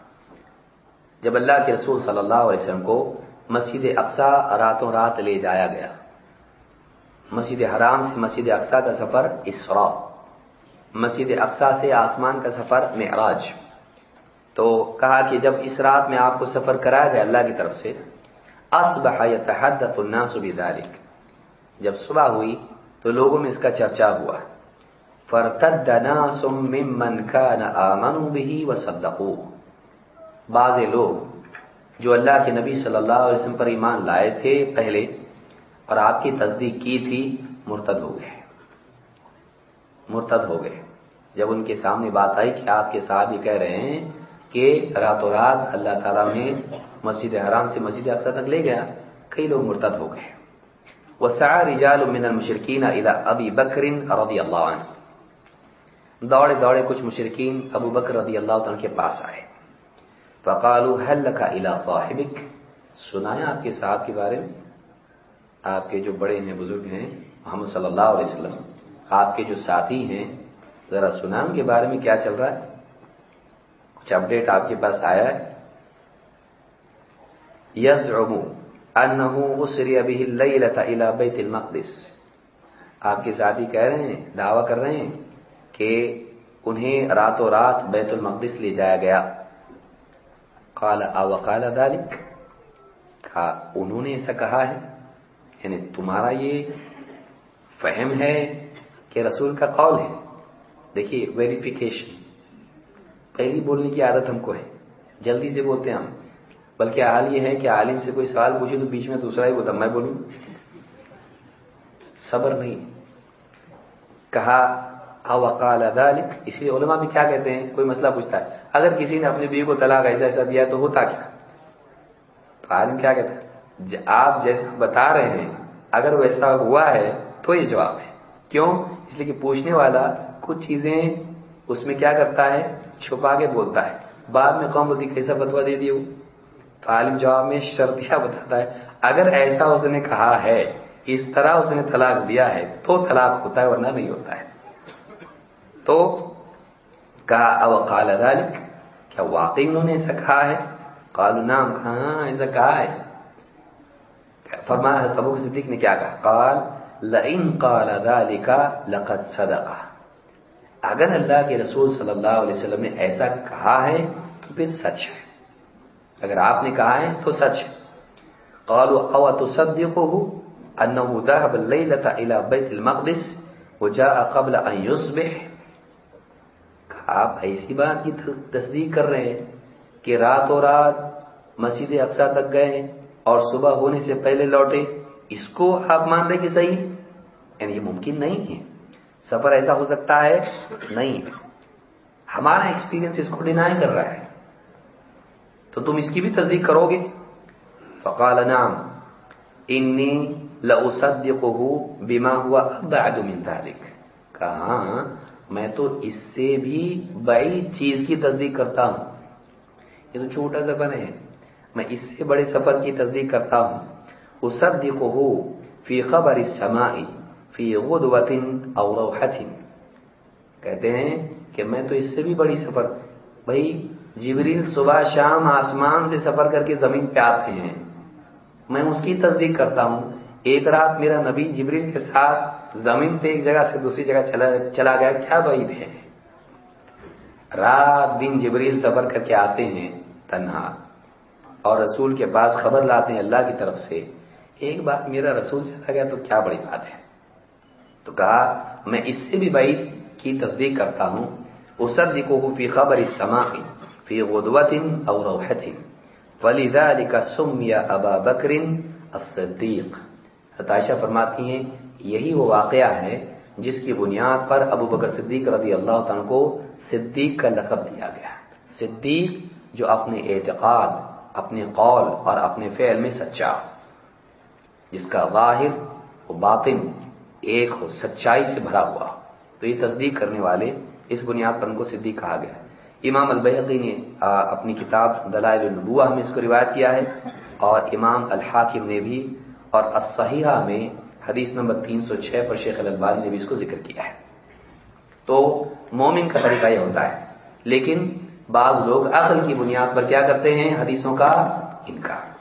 جب اللہ کے رسول صلی اللہ علیہ وسلم کو مسجد اقسا راتوں رات لے جایا گیا۔ مسجد حرام سے مسجد اقسا کا سفر اسرا مسجد اقسا سے آسمان کا سفر معراج۔ تو کہا کہ جب اس رات میں آپ کو سفر کرایا گیا اللہ کی طرف سے، اصبح يتحدث الناس بذلك جب صبح ہوئی تو لوگوں میں اس کا چرچا ہوا۔ فرتد ناس ممن كان آمنوا به وصدقوه۔ بعض لوگ جو اللہ کے نبی صلی اللہ علیہ وسلم پر ایمان لائے تھے پہلے اور آپ کی تصدیق کی تھی، مرتد ہو گئے۔ مرتد ہو گئے۔ جب ان کے سامنے بات آئی کہ آپ کے صاحب یہ کہہ رہے ہیں کہ راتوں رات اللہ تعالیٰ نے مسجد حرام سے مسجد اقسا تک لے گیا، کئی لوگ مرتد ہو گئے۔ وہ رجال من المشرقین ابی بکر رضی اللہ عنہ۔ دوڑے دوڑے کچھ مشرقین ابو بکر رضی اللہ عنہ کے پاس آئے۔ فقالوا، هل لك الى صاحبك؟ سنایا آپ کے صاحب کے بارے میں۔ آپ کے جو بڑے ہیں، بزرگ ہیں، محمد صلی اللہ علیہ وسلم۔ آپ کے جو ساتھی ہیں، ذرا سنام کے بارے میں کیا چل رہا ہے۔ کچھ اپڈیٹ آپ کے پاس آیا ہے۔ یس اسری ابھی الى بیت المقدس۔ آپ کے ساتھی کہہ رہے ہیں، دعویٰ کر رہے ہیں کہ انہیں راتوں رات بیت المقدس لے جایا گیا۔ قال او قال ذلك؟ کہا، انہوں نے ایسا کہا ہے؟ یعنی تمہارا یہ فہم ہے کہ رسول کا قول ہے؟ دیکھیے ویریفیکیشن پہلی بولنے کی عادت ہم کو ہے، جلدی سے بولتے ہیں ہم، بلکہ حال یہ ہے کہ عالم سے کوئی سوال پوچھے تو بیچ میں دوسرا ہی بولتا میں بولوں؟ صبر نہیں. کہا اوقال ذلك؟ اسی علماء بھی کیا کہتے ہیں؟ کوئی مسئلہ پوچھتا ہے اگر کسی نے اپنی بیوی کو طلاق ایسا ایسا دیا تو ہوتا کیا؟ تو عالم کیا کہتا آپ جیسا بتا رہے ہیں، اگر وہ ایسا ہوا ہے تو یہ جواب ہے۔ کیوں؟ اس لیے کہ پوچھنے والا کچھ چیزیں اس میں کیا کرتا ہے؟ چھپا کے بولتا ہے۔ بعد میں قوم بولتی کیسا بتوا دے دیا تو عالم جواب میں شرطیاں بتاتا ہے، اگر ایسا اس نے کہا ہے، اس طرح اس نے طلاق دیا ہے تو طلاق ہوتا ہے ورنہ نہیں ہوتا ہے۔ تو کہا او قال ذلك کیا واقعی انہوں نے ایسا کہا ہے؟ قالوا نام کہا ہاں، ایسا کہا ہے۔ فرمایا ابو صدیق نے کیا کہا؟ قال، لئن قال ذلك لقد صدق اگر اللہ کے رسول صلی اللہ علیہ وسلم نے ایسا کہا ہے، تو پھر سچ ہے۔ اگر آپ نے کہا ہے، تو سچ ہے۔ قالوا او تصدقه انه ذهب الليله الى بيت المقدس وجاء قبل ان يصبح؟ آپ ایسی بات کی تصدیق کر رہے ہیں کہ رات و رات مسجد اقسا تک گئے اور صبح ہونے سے پہلے لوٹے، اس کو آپ مان رہے کہ صحیح یعنی یہ ممکن نہیں ہے۔ سفر ایسا ہو سکتا ہے؟ نہیں۔ ہمارا ایکسپیرینس اس کو ڈینائی کر رہا ہے۔ تو تم اس کی بھی تصدیق کرو گے؟ فقال نعم۔ انی لأصدقه بما هو ابعد من ذلك۔ کہا میں تو اس سے بھی بڑی چیز کی تصدیق کرتا ہوں۔ یہ تو چھوٹا سفر ہے۔ میں اس سے بڑے سفر کی تصدیق کرتا ہوں۔ اصدقه فی خبر السماء فی غدوت او روحت کہتے ہیں کہ میں تو اس سے بھی بڑی سفر، بھائی جبریل صبح شام آسمان سے سفر کر کے زمین پہ آتے ہیں۔ میں اس کی تصدیق کرتا ہوں۔ ایک رات میرا نبی جبریل کے ساتھ زمین پہ ایک جگہ سے دوسری جگہ چلا چلا گیا، کیا بعید ہے؟ رات دن جبریل سفر کر کے آتے ہیں تنہا اور رسول کے پاس خبر لاتے ہیں اللہ کی طرف سے، ایک بار میرا رسول چلا گیا تو کیا بڑی بات ہے؟ تو کہا، میں اس سے بھی بعید کی تصدیق کرتا ہوں اصدقه فی خبر السماء فی غدوت او روحت فلذلك ابا بکر الصدیق۔ عائشہ فرماتی ہیں یہی وہ واقعہ ہے جس کی بنیاد پر ابو بکر صدیق رضی اللہ عنہ کو صدیق کا لقب دیا گیا۔ صدیق جو اپنے اعتقاد، اپنے قول اور اپنے فعل میں سچا، جس کا ظاہر و باطن ایک ہو سچائی سے بھرا ہوا۔ تو یہ تصدیق کرنے والے اس بنیاد پر ان کو صدیق کہا گیا۔ امام البحقی نے اپنی کتاب دلائل النبوہ میں اس کو روایت کیا ہے اور امام الحاکم نے بھی اور الصحیحہ میں حدیث نمبر تین سو چھ پر شیخ البانی نے بھی اس کو ذکر کیا ہے۔ تو مومن کا طریقہ یہ ہوتا ہے، لیکن بعض لوگ عقل کی بنیاد پر کیا کرتے ہیں؟ حدیثوں کا انکار۔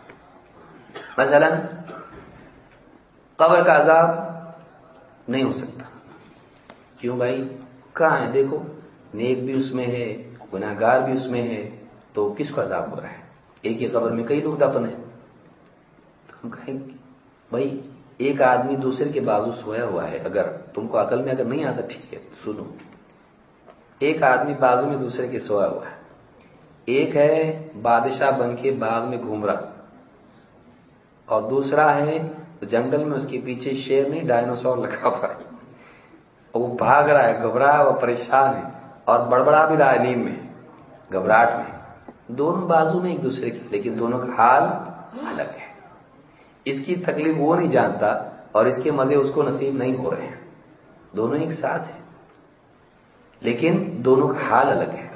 مثلا، قبر کا عذاب نہیں ہو سکتا۔ کیوں بھائی؟ کہاں ہے؟ دیکھو، نیک بھی اس میں ہے گناگار بھی اس میں ہے، تو کس کو عذاب ہو رہا ہے؟ ایک ہی قبر میں کئی لوگ دفن ہیں۔ تو ہم کہیں بھائی ایک آدمی دوسرے کے بازو سویا ہوا ہے، اگر تم کو عقل میں اگر نہیں آتا، ٹھیک ہے، سنو۔ ایک آدمی بازو میں دوسرے کے سویا ہوا ہے۔ ایک ہے بادشاہ بن کے باغ میں گھوم رہا۔ اور دوسرا ہے جنگل میں اس کے پیچھے شیر نہیں، ڈائنوسور لگا ہوا ہے۔ وہ بھاگ رہا ہے، گھبرا وہ پریشان ہے۔ اور بڑبڑا بھی رہا ہے نیند میں، گھبراہٹ میں۔ دونوں بازو میں ایک دوسرے کے، لیکن دونوں کا حال الگ ہے۔ اس کی تکلیف وہ نہیں جانتا اور اس کے مزے اس کو نصیب نہیں ہو رہے ہیں۔ دونوں ایک ساتھ ہیں۔ لیکن دونوں کا حال الگ ہے۔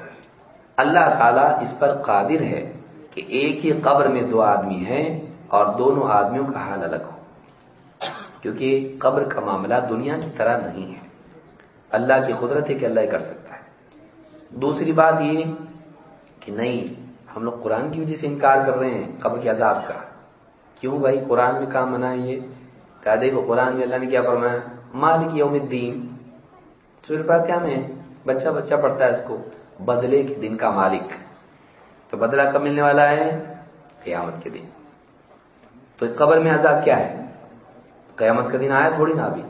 اللہ تعالیٰ اس پر قادر ہے کہ ایک ہی قبر میں دو آدمی ہیں اور دونوں آدمیوں کا حال الگ ہو۔ کیونکہ قبر کا معاملہ دنیا کی طرح نہیں ہے۔ اللہ کی قدرت ہے کہ اللہ کر سکتا ہے۔ دوسری بات یہ کہ نہیں، ہم لوگ قرآن کی وجہ سے انکار کر رہے ہیں قبر کے عذاب کا۔ کیوں بھائی قرآن میں کام منع یہ؟ کہا دیکھو، قرآن میں اللہ نے کیا فرمایا؟ مالک یوم الدین۔ سور فاتحہ میں بچہ بچہ پڑھتا ہے اس کو، بدلے کے دن کا مالک۔ تو بدلہ کب ملنے والا ہے؟ قیامت کے دن۔ تو قبر میں عذاب کیا ہے؟ قیامت کا دن آیا تھوڑی نا ابھی۔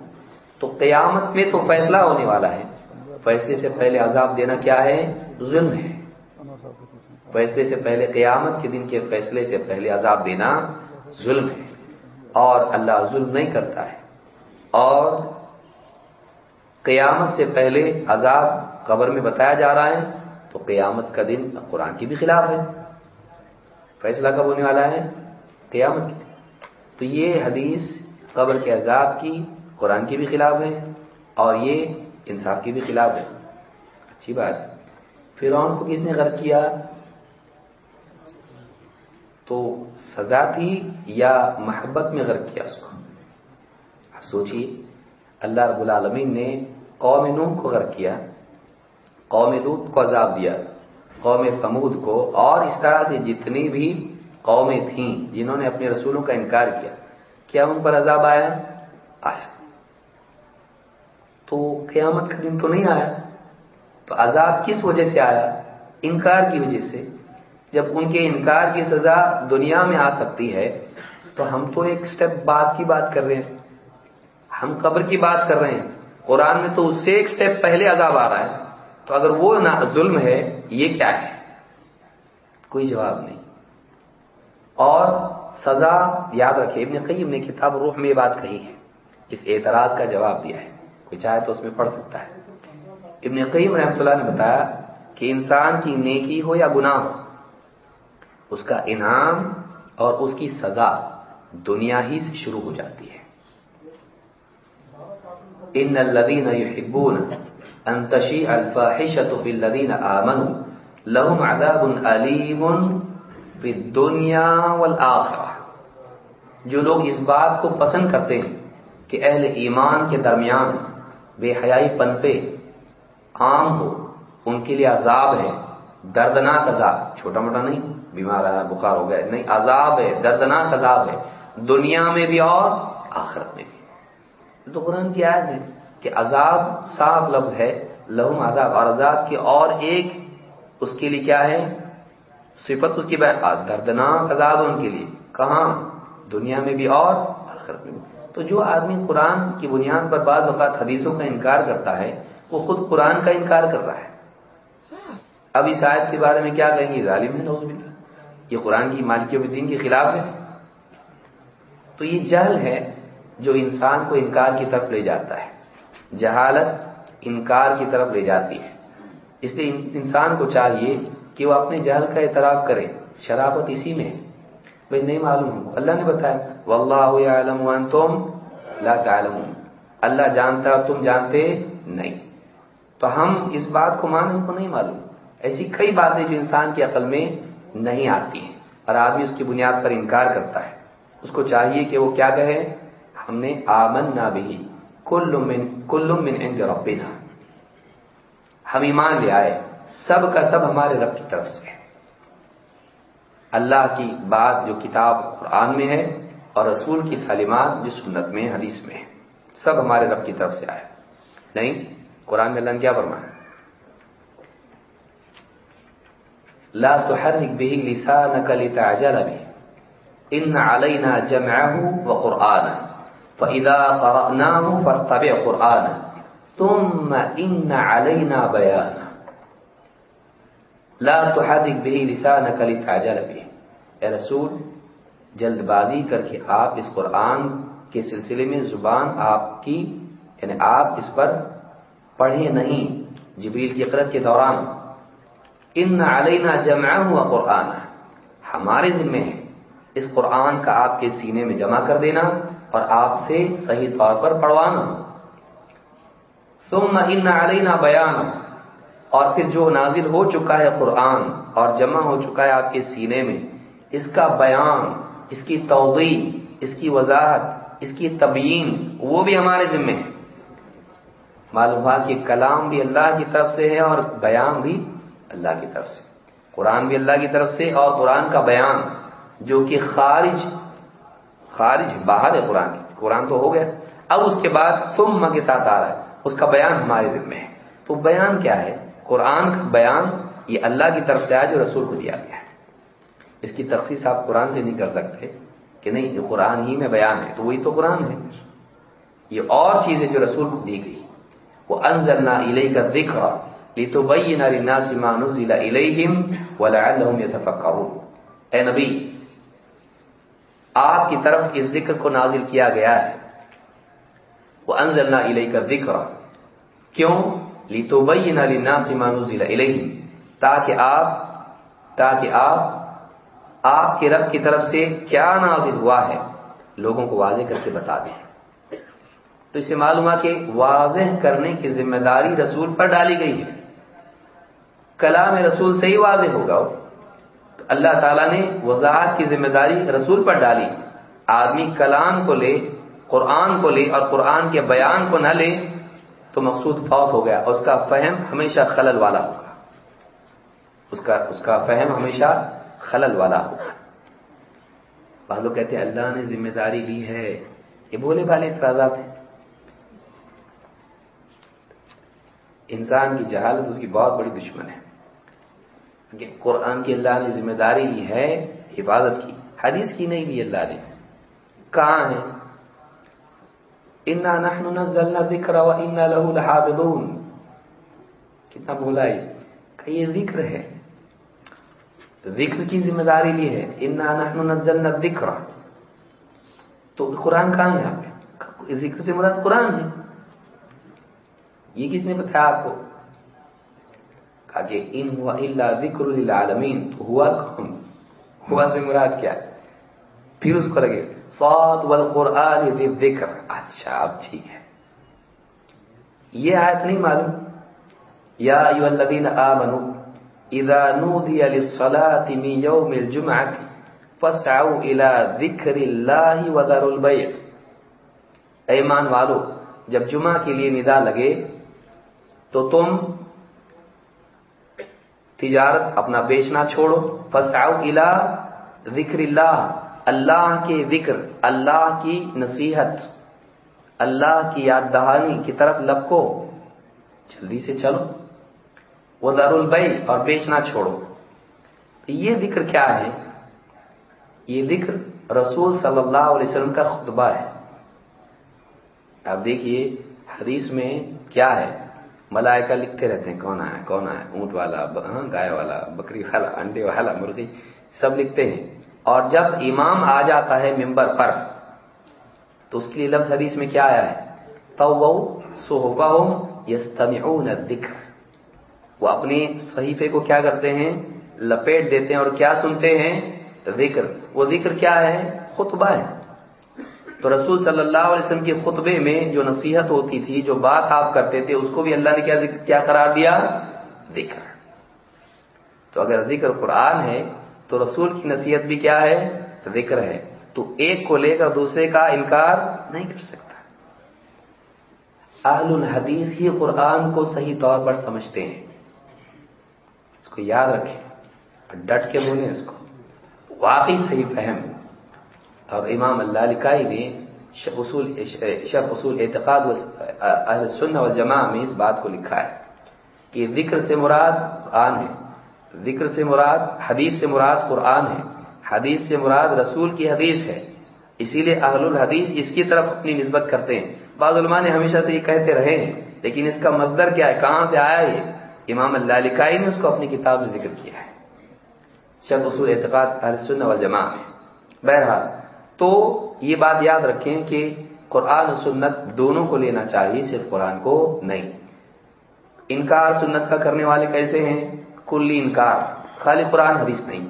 تو قیامت میں تو فیصلہ ہونے والا ہے۔ فیصلے سے پہلے عذاب دینا کیا ہے؟ ظلم ہے۔ فیصلے سے پہلے قیامت کے دن کے فیصلے سے پہلے عذاب دینا ظلم ہے اور اللہ ظلم نہیں کرتا ہے اور قیامت سے پہلے عذاب قبر میں بتایا جا رہا ہے تو قیامت کا دن قرآن کی بھی خلاف ہے۔ فیصلہ کب ہونے والا ہے؟ قیامت کے تو یہ حدیث قبر کے عذاب کی، قرآن کی بھی خلاف ہے اور یہ انصاف کی بھی خلاف ہے۔ اچھی بات۔ فرعون کو کس نے غرق کیا؟ تو سزا تھی یا محبت میں غرق کیا اس کو؟ سوچیے اللہ رب العالمین نے قوم نوح کو غرق کیا، قوم لوت کو عذاب دیا، قوم فمود کو، اور اس طرح سے جتنی بھی قومیں تھیں جنہوں نے اپنے رسولوں کا انکار کیا کیا ان پر عذاب آیا؟ آیا۔ تو قیامت کا دن تو نہیں آیا، تو عذاب کس وجہ سے آیا؟ انکار کی وجہ سے۔ جب ان کے انکار کی سزا دنیا میں آ سکتی ہے، تو ہم تو ایک سٹیپ بعد کی بات کر رہے ہیں۔ ہم قبر کی بات کر رہے ہیں۔ قرآن میں تو اس سے ایک سٹیپ پہلے عذاب آ رہا ہے۔ تو اگر وہ نہ ظلم ہے، یہ کیا ہے؟ کوئی جواب نہیں۔ اور سزا یاد رکھے ابن قیم نے کتاب روح میں یہ بات کہی ہے۔ اس اعتراض کا جواب دیا ہے۔ کوئی چاہے تو اس میں پڑھ سکتا ہے۔ ابن قیم رحمۃ اللہ نے بتایا کہ انسان کی نیکی ہو یا گناہ ہو اس کا انعام اور اس کی سزا دنیا ہی سے شروع ہو جاتی ہے۔ ان الذين يحبون ان تشيع الفاحشه في الذين امنوا لهم عذاب اليم في الدنيا والاخره جو لوگ اس بات کو پسند کرتے ہیں کہ اہل ایمان کے درمیان بے حیائی پن پہ عام ہو، ان کے لیے عذاب ہے، دردناک عذاب، چھوٹا موٹا نہیں۔ بیمار آیا بخار ہو گئے نہیں عذاب ہے دردناک عذاب ہے. دنیا میں بھی اور آخرت میں بھی. تو قرآن کی آیت ہے کہ عذاب صاف لفظ ہے لہم عذاب. اور عذاب کی اور ایک اس کے لیے کیا ہے؟ صفت اس کی دردناک عذاب ہے ان کے لیے. کہاں؟ دنیا میں بھی اور آخرت میں بھی. تو جو آدمی قرآن کی بنیاد پر بعض اوقات حدیثوں کا انکار کرتا ہے وہ خود قرآن کا انکار کر رہا ہے. اب اس آیت کے بارے میں کیا کہیں گے؟ ظالم ہے نوز یہ قرآن کی مالکی الدین کے خلاف ہے۔ تو یہ جہل ہے جو انسان کو انکار کی طرف لے جاتا ہے۔ جہالت انکار کی طرف لے جاتی ہے۔ اس لیے انسان کو چاہیے کہ وہ اپنے جہل کا اعتراف کرے۔ شرافت اسی میں ہے۔ بھائی نہیں معلوم۔ ہم اللہ نے بتایا، واللہ یعلم وانتم لا تعلمون۔ اللہ جانتا اور تم جانتے نہیں۔ تو ہم اس بات کو مان ہم کو نہیں معلوم۔ ایسی کئی باتیں جو انسان کی عقل میں نہیں آتی ہیں اور آدمی اس کی بنیاد پر انکار کرتا ہے۔ اس کو چاہیے کہ وہ کیا کہے؟ ہم نے آمن نہ بھی کل من کل من عند ربنا۔ ہم ایمان لے آئے، سب کا سب ہمارے رب کی طرف سے۔ اللہ کی بات جو کتاب قرآن میں ہے اور رسول کی تعلیمات جس سنت میں، حدیث میں ہے سب ہمارے رب کی طرف سے آئے۔ نہیں، قرآن میں اللہ نے کیا فرمایا؟ لا تحرك به لسانك لتعجل به ان علينا جمعه وقرآنه. فإذا قرأناه فاتبع قرآنه. ثم ان علينا بيانه. لا تحرك به لسانك لتعجل به اے رسول، جلد بازی کر کے آپ اس قرآن کے سلسلے میں زبان آپ کی یعنی آپ اس پر پڑھیں نہیں. جبریل کی قرت کے دوران ان علینا جمع ہوا قرآن ہمارے ذمے ہے اس قرآن کا آپ کے سینے میں جمع کر دینا اور آپ سے صحیح طور پر پڑھوانا۔ ثم ان علینا بیان اور پھر جو نازل ہو چکا ہے قرآن اور جمع ہو چکا ہے آپ کے سینے میں، اس کا بیان، اس کی توضیح، اس کی وضاحت، اس کی تبیین، وہ بھی ہمارے ذمے ہے۔ معلوم ہوا کہ کلام بھی اللہ کی طرف سے ہے اور بیان بھی اللہ کی طرف سے۔ قرآن بھی اللہ کی طرف سے اور قرآن کا بیان جو کہ خارج خارج باہر ہے قرآن کی۔ قرآن تو ہو گیا۔ اب اس کے بعد سم کے ساتھ آ رہا ہے۔ اس کا بیان ہمارے ذمے ہے۔ تو بیان کیا ہے؟ قرآن کا بیان یہ اللہ کی طرف سے آج جو رسول کو دیا گیا ہے۔ اس کی تخصیص آپ قرآن سے نہیں کر سکتے کہ نہیں، یہ قرآن ہی میں بیان ہے۔ تو وہی تو قرآن ہے۔ یہ اور چیزیں جو رسول کو دی گئی۔ وہ انزلنا الیک کا ذکر لتبین للناس ما نزل الیہم ولعلهم يتفکرون اے نبی، آپ کی طرف اس ذکر کو نازل کیا گیا ہے. وہ انزلنا الیک کا ذکر کیوں؟ لتبین للناس ما نزل الیہم تاکہ آپ تاکہ آپ آپ کے رب کی طرف سے کیا نازل ہوا ہے؟ لوگوں کو واضح کر کے بتا دیں. تو اسے معلوم ہے کہ واضح کرنے کی ذمہ داری رسول پر ڈالی گئی ہے. کلام رسول سے ہی واضح ہوگا تو اللہ تعالیٰ نے وضاحت کی ذمہ داری رسول پر ڈالی۔ آدمی کلام کو لے، قرآن کو لے اور قرآن کے بیان کو نہ لے، تو مقصود فوت ہو گیا۔ اور اس کا فہم ہمیشہ خلل والا ہوگا۔ اس کا اس کا فہم ہمیشہ خلل والا ہوگا۔ بعض لوگ کہتے ہیں، اللہ نے ذمہ داری لی ہے۔ یہ بولے بھالے اعتراضات ہیں۔ انسان کی جہالت اس کی بہت بڑی دشمن ہے۔ کہ قرآن کی اللہ نے ذمہ داری لی ہے حفاظت کی، حدیث کی نہیں لی اللہ نے۔ کہاں ہے؟ انا نحن نزلنا ذکر و انا له لحافظون۔ کتنا بولا کہ یہ ذکر ہے۔ ذکر کی ذمہ داری لی ہے۔ انا نحن نزلنا ذکر تو قرآن کہاں ہے یہاں پہ؟ ذکر سے مراد قرآن ہے۔ یہ کس نے بتایا آپ کو؟ کہا کہ ان ہوا اللہ ذکر للعالمین. تو ہوا کون؟ ہوا سے مراد کیا پھر اس کو لگے سعود والقرآن ذکر اچھا اب ٹھیک ہے۔ یہ آیت نہیں معلوم۔ یا ایو الذین آمنوا، اذا نودی للصلاة من یوم الجمعة فاسعوا الى ذکر اللہ وذروا البیع. ایمان والو، جب جمعہ کے لیے ندا لگے، تو تم تجارت اپنا بیچنا چھوڑو۔ فسعو الى ذکر اللہ اللہ کے ذکر، اللہ کی نصیحت، اللہ کی یاد دہانی کی طرف لپکو۔ جلدی سے چلو۔ وہ دار البئی اور بیچنا چھوڑو۔ یہ ذکر کیا ہے؟ یہ ذکر رسول صلی اللہ علیہ وسلم کا خطبہ ہے۔ اب دیکھیے حدیث میں کیا ہے۔ ملائکہ لکھتے رہتے ہیں، کون ہے کون ہے، اونٹ والا ہاں، گائے والا، بکری والا، انڈے والا، مرغی، سب لکھتے ہیں۔ اور جب امام آ جاتا ہے ممبر پر، تو اس کے لیے لفظ حدیث میں کیا آیا ہے؟ تو وہ صحبہ یستمعون الذکر۔ وہ اپنے صحیفے کو کیا کرتے ہیں؟ لپیٹ دیتے ہیں اور کیا سنتے ہیں؟ ذکر۔ وہ ذکر کیا ہے؟ خطبہ ہے۔ تو رسول صلی اللہ علیہ وسلم کے خطبے میں جو نصیحت ہوتی تھی، جو بات آپ کرتے تھے، اس کو بھی اللہ نے کیا ذکر کیا قرار دیا؟ ذکر۔ تو اگر ذکر قرآن ہے، تو رسول کی نصیحت بھی کیا ہے؟ ذکر ہے۔ تو ایک کو لے کر دوسرے کا انکار نہیں کر سکتا۔ اہل الحدیث ہی قرآن کو صحیح طور پر سمجھتے ہیں۔ اس کو یاد رکھیں۔ ڈٹ کے بولیں اس کو۔ واقعی صحیح فہم۔ اور امام اللہ نے اصول شرف اصول اعتقاد اہل و میں اس بات کو لکھا ہے کہ ذکر سے مراد قرآن ہے۔ ذکر سے مراد حدیث سے مراد قرآن ہے۔ حدیث سے مراد رسول کی حدیث ہے۔ اسی لیے اہل الحدیث اس کی طرف اپنی نسبت کرتے ہیں۔ بعض علماء نے ہمیشہ سے یہ کہتے رہے ہیں، لیکن اس کا مزدر کیا ہے؟ کہاں سے آیا یہ؟ امام اللہ لکھائی نے اس کو اپنی کتاب میں ذکر کیا ہے۔ شب اصول اعتقاد اہل سن و جمع ہے بہرحال تو یہ بات یاد رکھیں کہ قرآن و سنت دونوں کو لینا چاہیے، صرف قرآن کو نہیں۔ انکار سنت کا کرنے والے کیسے ہیں؟ کلی انکار خالی قرآن حدیث نہیں۔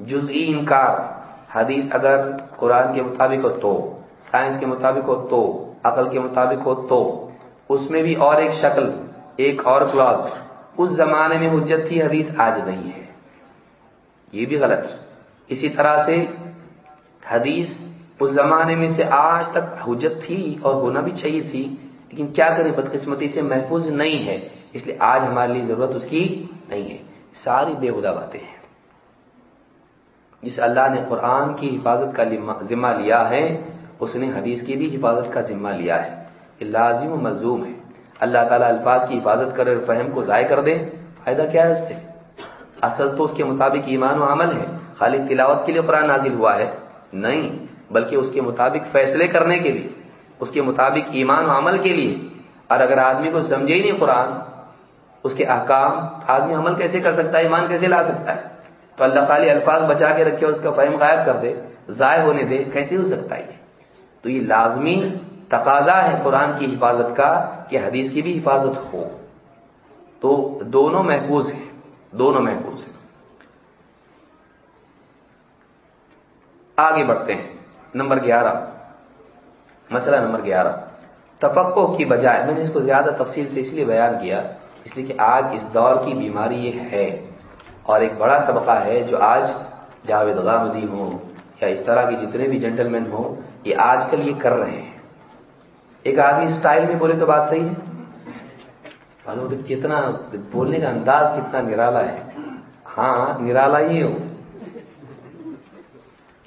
جزئی انکار، حدیث اگر قرآن کے مطابق ہو تو، سائنس کے مطابق ہو تو، عقل کے مطابق ہو تو، اس میں بھی اور ایک شکل، ایک اور کلاس۔ اس زمانے میں حجت تھی، حدیث آج نہیں ہے۔ یہ بھی غلط۔ اسی طرح سے حدیث اس زمانے میں سے آج تک حجت تھی اور ہونا بھی چاہیے تھی، لیکن کیا کریں، بدقسمتی سے محفوظ نہیں ہے، اس لیے آج ہمارے لیے ضرورت اس کی نہیں ہے۔ ساری بےخدا باتیں ہیں۔ جس اللہ نے قرآن کی حفاظت کا ذمہ لیا ہے، اس نے حدیث کی بھی حفاظت کا ذمہ لیا ہے۔ یہ لازم و ملزوم ہے۔ اللہ تعالیٰ الفاظ کی حفاظت کرے اور فہم کو ضائع کر دے۔ فائدہ کیا ہے اس سے؟ اصل تو اس کے مطابق ایمان و عمل ہے۔ خالی تلاوت کے لیے قرآن نازل ہوا ہے۔ نہیں، بلکہ اس کے مطابق فیصلے کرنے کے لیے، اس کے مطابق ایمان و عمل کے لیے۔ اور اگر آدمی کو سمجھے ہی نہیں قرآن، اس کے احکام، آدمی عمل کیسے کر سکتا ہے، ایمان کیسے لا سکتا ہے؟ تو اللہ خالی الفاظ بچا کے رکھے، اور اس کا فہم غائب کر دے، ضائع ہونے دے، کیسے ہو سکتا ہے یہ؟ تو یہ لازمی تقاضا ہے قرآن کی حفاظت کا، کہ حدیث کی بھی حفاظت ہو۔ تو دونوں محفوظ ہیں، دونوں محفوظ ہیں۔ آگے بڑھتے ہیں۔ نمبر گیارہ۔ مسئلہ نمبر گیارہ۔ تفقع کی بجائے میں نے اس کو زیادہ تفصیل سے اس لیے بیان کیا، اس لیے کہ آج اس دور کی بیماری یہ ہے اور ایک بڑا طبقہ ہے جو آج جاوید غامدی ہوں یا اس طرح کے جتنے بھی جینٹل مین ہوں، یہ آج کل یہ کر رہے ہیں۔ ایک آدمی اسٹائل میں بولے تو بات صحیح ہے۔ کتنا بولنے کا انداز کتنا نرالا ہے۔ ہاں نرالا ہی ہو۔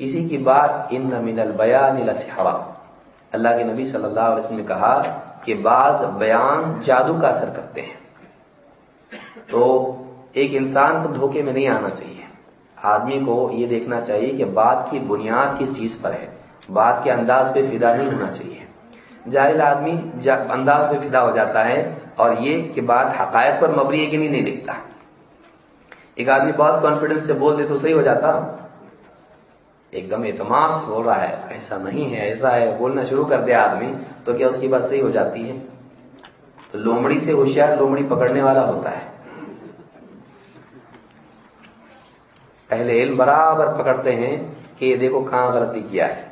کسی کی بات ان من البیان لسحرا اللہ کے نبی صلی اللہ علیہ وسلم نے کہا کہ بعض بیان جادو کا اثر کرتے ہیں۔ تو ایک انسان کو دھوکے میں نہیں آنا چاہیے۔ آدمی کو یہ دیکھنا چاہیے کہ بات کی بنیاد کس چیز پر ہے۔ بات کے انداز پہ فدا نہیں ہونا چاہیے۔ جاہل آدمی انداز پہ فدا ہو جاتا ہے اور یہ کہ بات حقائق پر مبری ہے کہ نہیں نہیں دیکھتا۔ ایک آدمی بہت کانفیڈنس سے بول دے تو صحیح ہو جاتا۔ ایک دم اعتماد ہو رہا ہے، ایسا نہیں ہے، ایسا ہے، بولنا شروع کر دیا آدمی تو کیا اس کی بات صحیح ہو جاتی ہے؟ تو لومڑی سے ہوشیار لومڑی پکڑنے والا ہوتا ہے۔ پہلے علم برابر پکڑتے ہیں کہ یہ دیکھو کہاں غلطی کیا ہے۔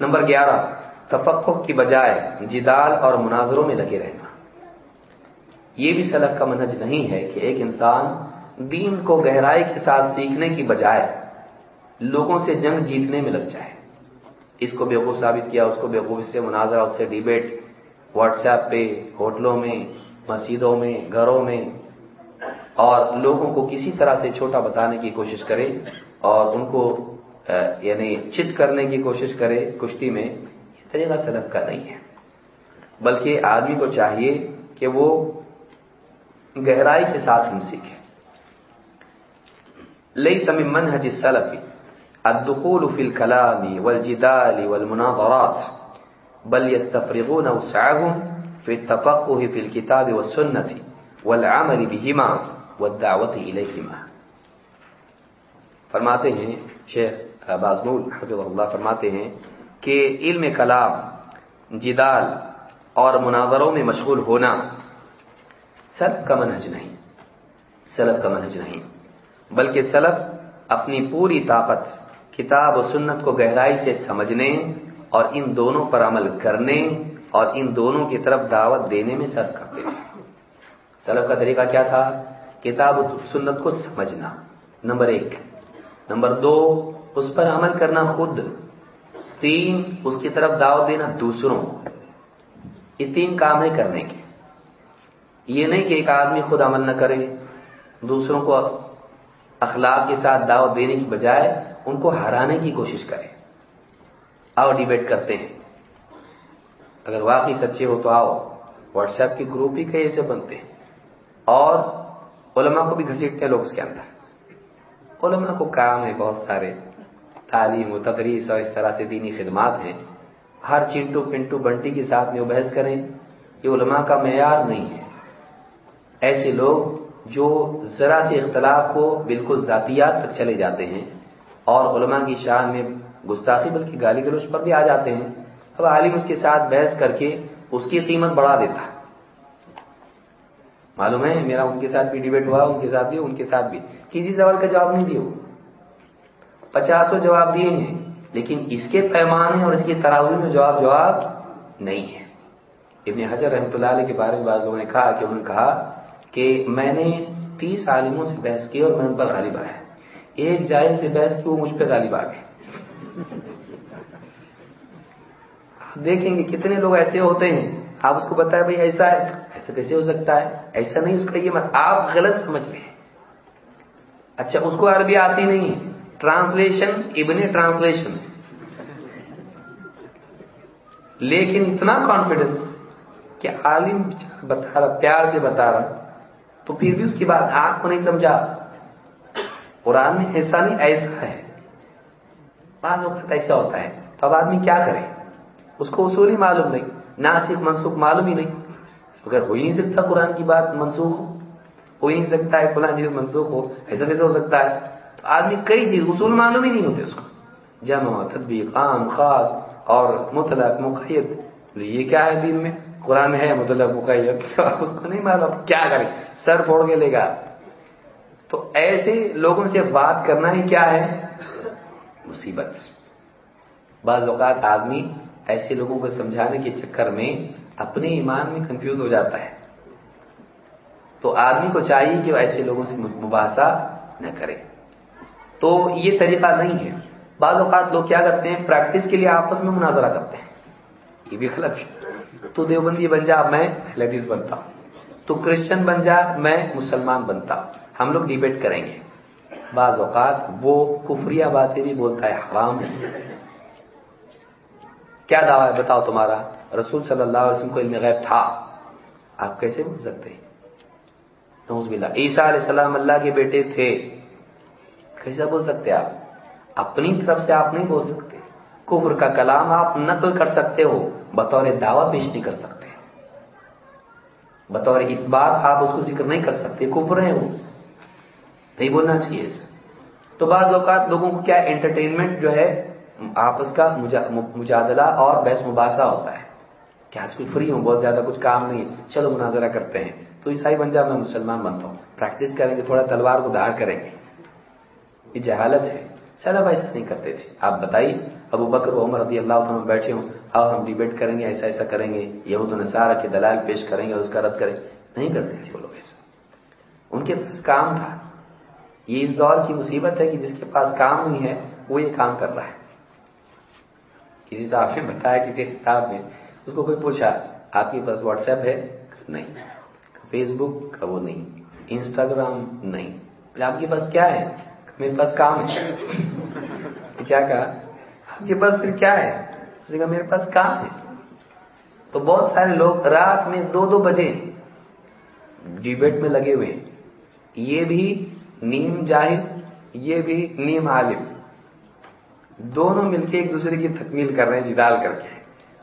نمبر گیارہ تفقع کی بجائے جدال اور مناظروں میں لگے رہنا۔ یہ بھی سلق کا منہج نہیں ہے کہ ایک انسان دین کو گہرائی کے ساتھ سیکھنے کی بجائے لوگوں سے جنگ جیتنے میں لگ جائے۔ اس کو بیوقوف ثابت کیا، اس کو بیوقوف سے مناظرہ، اس سے ڈیبیٹ۔ واٹس ایپ پہ، ہوٹلوں میں، مسجدوں میں، گھروں میں۔ اور لوگوں کو کسی طرح سے چھوٹا بتانے کی کوشش کرے اور ان کو یعنی چت کرنے کی کوشش کرے کشتی میں۔ یہ طریقہ سلف کا نہیں ہے۔ بلکہ آدمی کو چاہیے کہ وہ گہرائی کے ساتھ ہم سیکھے لئی سم منہج سلفی الدخول في الكلام والجدال والمناظرات، بل يستفرغون وسعهم في التفقه في الكتاب والسنة والعمل بهما والدعوة إليهما. فرماتے ہیں، شیخ بازمول حفظ اللہ فرماتے ہیں کہ علم کلام، جدال اور مناظروں میں مشغول ہونا سلف کا منہج نہیں، سلف کا منہج نہیں، بلکہ سلف اپنی پوری طاقت کتاب و سنت کو گہرائی سے سمجھنے اور ان دونوں پر عمل کرنے اور ان دونوں کی طرف دعوت دینے میں سرف کرتے تھے۔ سلف کا طریقہ کیا تھا؟ کتاب و سنت کو سمجھنا۔ نمبر ایک۔ نمبر دو، اس پر عمل کرنا خود۔ تین، اس کی طرف دعوت دینا دوسروں یہ تین کام ہے کرنے کے۔ یہ نہیں کہ ایک آدمی خود عمل نہ کرے، دوسروں کو اخلاق کے ساتھ دعوت دینے کی بجائے ان کو ہرانے کی کوشش کریں۔ آؤ ڈیبیٹ کرتے ہیں۔ اگر واقعی سچے ہو تو آؤ۔ واٹس ایپ کے گروپ ہی کئی ایسے بنتے ہیں۔ اور علماء کو بھی گھسیٹتے ہیں لوگ اس کے اندر۔ علماء کو کام ہے بہت سارے۔ تعلیم و تدریس اور اس طرح سے دینی خدمات ہیں۔ ہر چنٹو پنٹو بنٹی کے ساتھ میں وہ بحث کریں۔ یہ علماء کا معیار نہیں ہے۔ ایسے لوگ جو ذرا سے اختلاف کو بالکل ذاتیات تک چلے جاتے ہیں۔ اور علماء کی شان میں گستاخی بلکہ گالی گلوچ پر بھی آ جاتے ہیں۔ اب عالم اس کے ساتھ بحث کر کے اس کی قیمت بڑھا دیتا ہے۔ معلوم ہے، میرا ان کے ساتھ بھی ڈیبیٹ ہوا، ان کے ساتھ بھی، ان کے ساتھ بھی۔ کسی سوال کا جواب نہیں دیا پچاسوں جواب دیے ہیں، لیکن اس کے پیمانے اور اس کی تراوی میں جواب جواب نہیں ہے۔ ابن حضر رحمۃ اللہ علیہ کے بارے میں بعض لوگوں نے کہا کہ انہوں نے کہا کہ میں نے تیس عالموں سے بحث کی اور میں ان پر غالب آیا۔ ایک جائز سے بحث کی وہ مجھ پہ غالب آ گئے۔ دیکھیں گے کتنے لوگ ایسے ہوتے ہیں، آپ اس کو بتائیں بھائی ایسا ہے، ایسا کیسے ہو سکتا ہے؟ ایسا نہیں اس کا یہ مت آپ غلط سمجھ رہے ہیں اچھا اس کو عربی آتی نہیں ٹرانسلیشن، ابن ٹرانسلیشن۔ لیکن اتنا کانفیڈنس کہ عالم بتا رہا، پیار سے بتا رہا، تو پھر بھی اس کی بات آپ کو نہیں سمجھا۔ قرآن میں ایسا نہیں، ایسا ہے۔ بعض وقت ایسا ہوتا ہے۔ تو اب آدمی کیا کرے؟ اس کو اصول ہی معلوم نہیں ناسک منسوخ معلوم ہی نہیں۔ اگر ہو ہی نہیں سکتا قرآن کی بات منسوخ ہو ہو ہی نہیں سکتا ہے فلاں چیز منسوخ ہو، ایسا کیسے ہو سکتا ہے؟ تو آدمی کئی چیز، اصول معلوم ہی نہیں ہوتے اس کو۔ جمع تدبیق عام، خاص اور مطلق، مقید۔ یہ کیا ہے دین میں؟ قرآن ہے مطلب مقید۔ اس کو نہیں معلوم، کیا کرے؟ سر پھوڑ کے لے گا۔ تو ایسے لوگوں سے بات کرنا ہی کیا ہے؟ مصیبت. بعض اوقات آدمی ایسے لوگوں کو سمجھانے کے چکر میں اپنے ایمان میں کنفیوز ہو جاتا ہے۔ تو آدمی کو چاہیے کہ وہ ایسے لوگوں سے مباحثہ نہ کرے۔ تو یہ طریقہ نہیں ہے۔ بعض اوقات لوگ کیا کرتے ہیں؟ پریکٹس کے لیے آپس میں مناظرہ کرتے ہیں۔ یہ بھی غلط ہے۔ تو دیوبندی بن جا، میں حدیث بنتا ہوں۔ تو کرسچن بن جا، میں مسلمان بنتا ہوں۔ ہم لوگ ڈیبیٹ کریں گے۔ بعض اوقات وہ کفریہ باتیں بھی بولتا ہے، حرام ہے۔ کیا دعویٰ ہے؟ بتاؤ تمہارا۔ رسول صلی اللہ علیہ وسلم کو علم غیب تھا۔ آپ کیسے بول سکتے ہیں؟ عیسیٰ علیہ السلام اللہ کے بیٹے تھے۔ کیسا بول سکتے آپ؟ اپنی طرف سے آپ نہیں بول سکتے۔ کفر کا کلام آپ نقل کر سکتے ہو، بطور دعویٰ پیش نہیں کر سکتے۔ بطور اس بات آپ اس کو ذکر نہیں کر سکتے، کفر ہے وہ۔ نہیں بولنا چاہیے تو بعض اوقات لوگوں کو کیا انٹرٹینمنٹ جو ہے، آپس کا مجادلہ اور بحث مباحثہ ہوتا ہے۔ کہ آج کل فری ہوں، بہت زیادہ کچھ کام نہیں چلو مناظرہ کرتے ہیں۔ تو عیسائی بن جا، میں مسلمان بنتا ہوں۔ پریکٹس کریں گے، تھوڑا تلوار کو دھار کریں گے۔ یہ جہالت ہے۔ اب ایسا نہیں کرتے تھے۔ آپ بتائیے، ابو بکر عمر رضی اللہ عنہ بیٹھے ہوں۔ اب ہم ڈیبیٹ کریں گے، ایسا ایسا کریں گے۔ یہ نصارہ کے دلال پیش کریں گے اور اس کا رد کریں نہیں کرتے تھے وہ لوگ ایسا۔ ان کے پاس کام تھا۔ یہ اس دور کی مصیبت ہے کہ جس کے پاس کام نہیں ہے، وہ یہ کام کر رہا ہے۔ کسی کتاب نے بتایا کسی کتاب میں، اس کو کوئی پوچھا، آپ کے پاس واٹس ایپ ہے؟ نہیں۔ فیس بک کا وہ نہیں۔ انسٹاگرام؟ نہیں۔ آپ کے پاس کیا ہے؟ میرے پاس کام ہے۔ کیا کہا؟ آپ کے پاس پھر کیا ہے؟ اس نے کہا، میرے پاس کام ہے۔ تو بہت سارے لوگ رات میں دو دو بجے ڈیبیٹ میں لگے ہوئے یہ بھی نیم جاہد یہ بھی نیم عالم۔ دونوں مل کے ایک دوسرے کی تکمیل کر رہے ہیں، جدال کر کے۔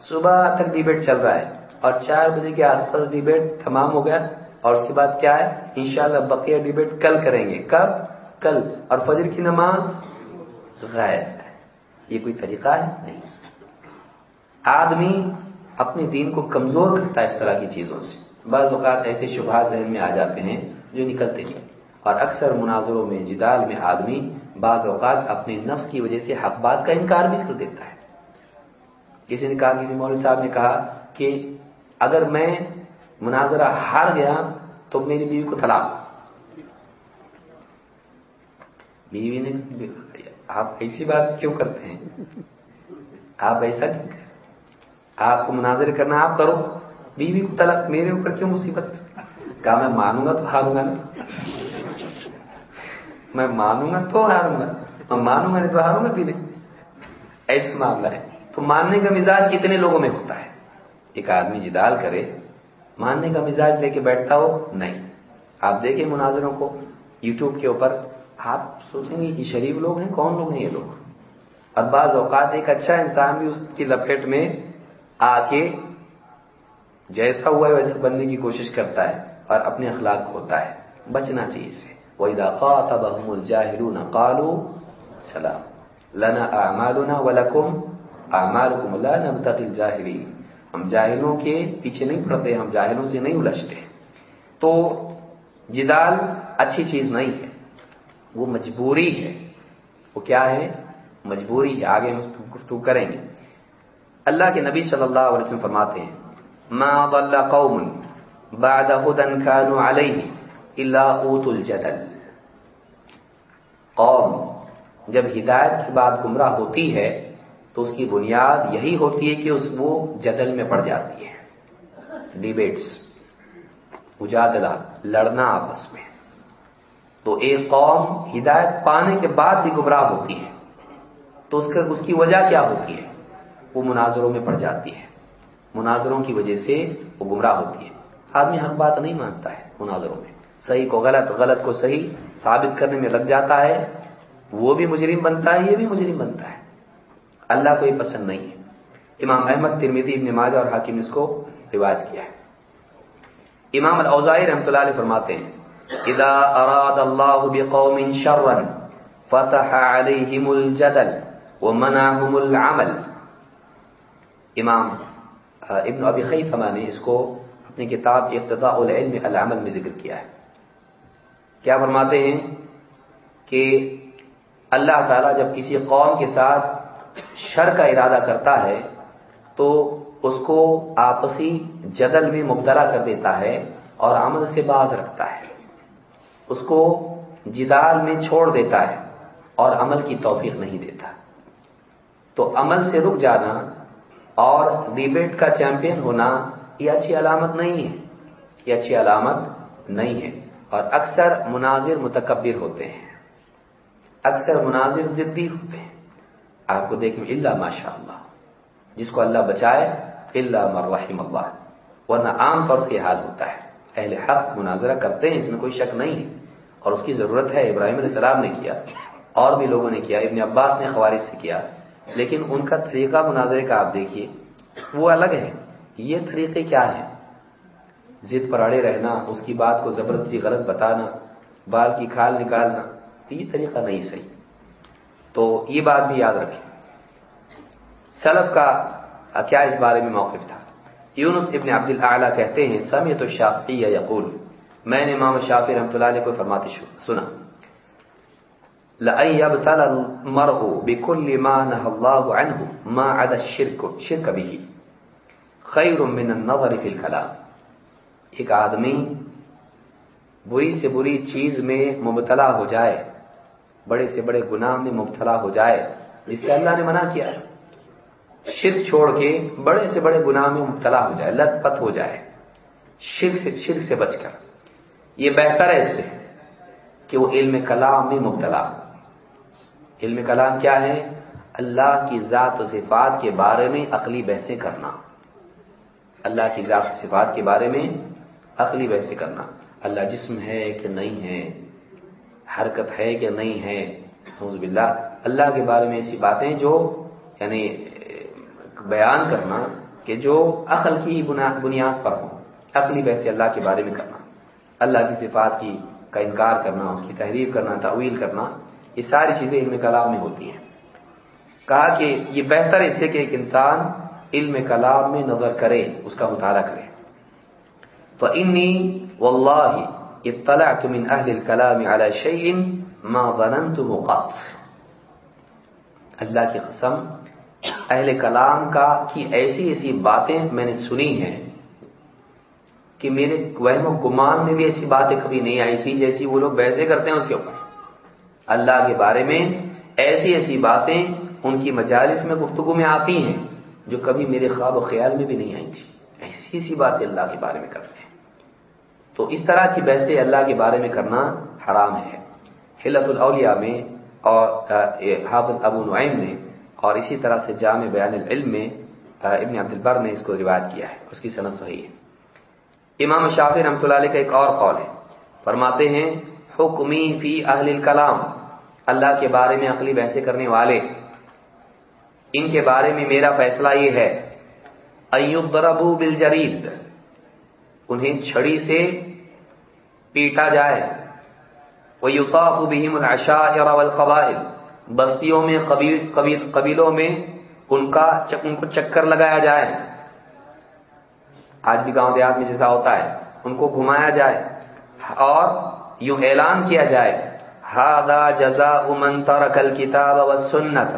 صبح تک ڈیبیٹ چل رہا ہے اور چار بجے کے آس پاس ڈیبیٹ تمام ہو گیا۔ اور اس کے بعد کیا ہے؟ انشاءاللہ بقیہ ڈیبیٹ کل کریں گے۔ کب؟ کل۔ اور فجر کی نماز غائب یہ کوئی طریقہ ہے؟ نہیں۔ آدمی اپنے دین کو کمزور کرتا ہے اس طرح کی چیزوں سے۔ بعض اوقات ایسے شبہات ذہن میں آ جاتے ہیں جو نکلتے نہیں۔ اور اکثر مناظروں میں جدال میں آدمی بعض اوقات اپنے نفس کی وجہ سے حق بات کا انکار بھی کر دیتا ہے۔ کسی نے کہا، کسی مولوی صاحب نے کہا کہ اگر میں مناظرہ ہار گیا تو میری بیوی کو طلاق۔ بیوی نے آپ ایسی بات کیوں کرتے ہیں؟ آپ ایسا کیوں کریں آپ کو مناظر کرنا آپ کرو۔ بیوی کو طلاق میرے اوپر کیوں مصیبت؟ کہا، میں مانوں گا تو ہاروں گا نا۔ میں مانوں گا تو ہاروں گا ہم مانوں گا نہیں تو ہاروں گا پینے ایسا معاملہ ہے تو ماننے کا مزاج کتنے لوگوں میں ہوتا ہے ایک آدمی جدال کرے ماننے کا مزاج لے کے بیٹھتا ہو نہیں آپ دیکھیں مناظروں کو یوٹیوب کے اوپر آپ سوچیں گے کہ شریف لوگ ہیں کون لوگ ہیں یہ لوگ اور بعض اوقات ایک اچھا انسان بھی اس کی لپیٹ میں آ کے جیسا ہوا ہے ویسے بننے کی کوشش کرتا ہے اور اپنے اخلاق کھوتا ہے بچنا چاہیے اسے وَإِذَا خَاطَبَهُمُ الْجَاهِلُونَ قَالُوا سَلَامٌ لَنَا أَعْمَالُنَا وَلَكُمْ أَعْمَالُكُمْ لَا نَبْتَغِي الْجَاهِلِينَ ہم جاہلوں کے پیچھے نہیں پڑتے، ہم جاہلوں سے نہیں الجھتے۔ تو جدال اچھی چیز نہیں ہے، وہ مجبوری ہے۔ وہ کیا ہے؟ مجبوری ہے۔ آگے ہم گفتگو کریں گے۔ اللہ کے نبی صلی اللہ علیہ وسلم فرماتے ہیں، ما ضل قوم بعد هدى كانوا عليه الا اوت الجدل۔ قوم، جب ہدایت کی بات گمراہ ہوتی ہے، تو اس کی بنیاد یہی ہوتی ہے کہ اس وہ جدل میں پڑ جاتی ہے۔ ڈیبیٹس مجادلہ، لڑنا آپس میں۔ تو ایک قوم ہدایت پانے کے بعد بھی گمراہ ہوتی ہے، تو اس کا، اس کی وجہ کیا ہوتی ہے؟ وہ مناظروں میں پڑ جاتی ہے۔ مناظروں کی وجہ سے وہ گمراہ ہوتی ہے۔ آدمی حق بات نہیں مانتا ہے مناظروں میں۔ صحیح کو غلط غلط کو صحیح ثابت کرنے میں لگ جاتا ہے۔ وہ بھی مجرم بنتا ہے، یہ بھی مجرم بنتا ہے۔ اللہ کو یہ پسند نہیں ہے۔ امام احمد ترمیدی ابن ماجہ اور حاکم اس کو روایت کیا ہے۔ امام الاوزائی رحمۃ اللہ علیہ فرماتے ہیں، اذا اراد اللہ بقوم شرا فتح علیہم الجدل ومنعهم العمل. امام ابن ابی خیثمہ نے اس کو اپنی کتاب اقتداء العلم العمل میں ذکر کیا ہے۔ کیا فرماتے ہیں کہ اللہ تعالیٰ جب کسی قوم کے ساتھ شر کا ارادہ کرتا ہے تو اس کو آپسی جدل میں مبتلا کر دیتا ہے اور عمل سے باز رکھتا ہے۔ اس کو جدال میں چھوڑ دیتا ہے اور عمل کی توفیق نہیں دیتا۔ تو عمل سے رک جانا اور ڈیبیٹ کا چیمپئن ہونا یہ اچھی علامت نہیں ہے۔ یہ اچھی علامت نہیں ہے۔ اور اکثر مناظر متکبر ہوتے ہیں۔ اکثر مناظر ضدی ہوتے ہیں۔ آپ کو دیکھیں اللہ ماشاء اللہ جس کو اللہ بچائے اللہ مرحم اللہ، ورنہ عام طور سے حال ہوتا ہے۔ اہل حق مناظرہ کرتے ہیں، اس میں کوئی شک نہیں ہے۔ اور اس کی ضرورت ہے، ابراہیم علیہ السلام نے کیا، اور بھی لوگوں نے کیا، ابن عباس نے خوارج سے کیا۔ لیکن ان کا طریقہ مناظرے کا آپ دیکھیے، وہ الگ ہے یہ طریقے کیا ہیں۔ ضد پر اڑے رہنا، اس کی بات کو زبردستی غلط بتانا، بال کی کھال نکالنا یہ طریقہ نہیں صحیح۔ تو یہ بات بھی یاد رکھیں۔ سلف کا کیا اس بارے میں موقف تھا؟ یونس ابن عبد اللہ کہتے ہیں، سمیت الشافعی یقول، میں نے امام شافی رحمۃ اللہ علیہ کو فرماتے سنا۔ لَأَن يَبْتَلَ الْمَرْءُ بِكُلِّ مَا نَهَ اللَّهُ عَنْهُ مَا عَدَى الشِّرْكُ شرک بِهِ خَيْرٌ مِّنَ النَّظَرِ فِي الْكَلَامِ۔ ایک آدمی بری سے بری چیز میں مبتلا ہو جائے، بڑے سے بڑے گناہ میں مبتلا ہو جائے جس سے اللہ نے منع کیا۔ ہے شرک چھوڑ کے بڑے سے بڑے گناہ میں مبتلا ہو جائے، لت پت ہو جائے۔ شرک سے شرک سے بچ کر۔ یہ بہتر ہے اس سے کہ وہ علم کلام میں مبتلا ہو۔ علم کلام کیا ہے؟ اللہ کی ذات و صفات کے بارے میں عقلی بحثیں کرنا۔ اللہ کی ذات و صفات کے بارے میں عقلی بحثیں کرنا۔ اللہ جسم ہے کہ نہیں ہے، حرکت ہے کہ نہیں ہے حوض باللہ۔ اللہ کے بارے میں ایسی باتیں جو یعنی بیان کرنا کہ جو عقل کی بنیاد پر ہو عقلی بحث اللہ کے بارے میں کرنا۔ اللہ کی صفات کی کا انکار کرنا، اس کی تحریر کرنا تعویل کرنا، یہ ساری چیزیں علم کلام میں ہوتی ہیں۔ کہا کہ یہ بہتر اس سے کہ ایک انسان علم کلام میں نظر کرے، اس کا مطالعہ کرے۔ تو انی و اللہ من اہل الکلام علی شیء ما ظننته قط. اللہ کی قسم، اہل کلام کا کی ایسی ایسی باتیں میں نے سنی ہیں کہ میرے وہم و گمان میں بھی ایسی باتیں کبھی نہیں آئی تھی جیسی وہ لوگ بحثیں کرتے ہیں اس کے اوپر۔ اللہ کے بارے میں ایسی ایسی باتیں ان کی مجالس میں گفتگو میں آتی ہیں جو کبھی میرے خواب و خیال میں بھی نہیں آئی تھی۔ ایسی ایسی باتیں اللہ کے بارے میں کرتے ہیں۔ تو اس طرح کی بحثیں اللہ کے بارے میں کرنا حرام ہے۔ حلت الاولیاء میں اور حافظ ابو نعیم نے اور اسی طرح سے جامع بیان العلم میں ابن عبد البر نے اس کو روایت کیا ہے۔ اس کی صنعت صحیح ہے۔ امام شافی رحمۃ اللہ علیہ کا ایک اور قول ہے۔ فرماتے ہیں، حکمی فی اہل الکلام، اللہ کے بارے میں عقلی بحثیں کرنے والے، ان کے بارے میں میرا فیصلہ یہ ہے ایوب دربو بل انہیں چھڑی سے پیٹا جائے۔ وہ یوقاف بہم الشاہ بستیوں میں قبیلوں میں ان کا ان کو چکر لگایا جائے۔ آج بھی گاؤں دیہات میں جیسا ہوتا ہے۔ ان کو گھمایا جائے اور یوں اعلان کیا جائے۔ ہادا جزا امن ترکل کتاب و سنت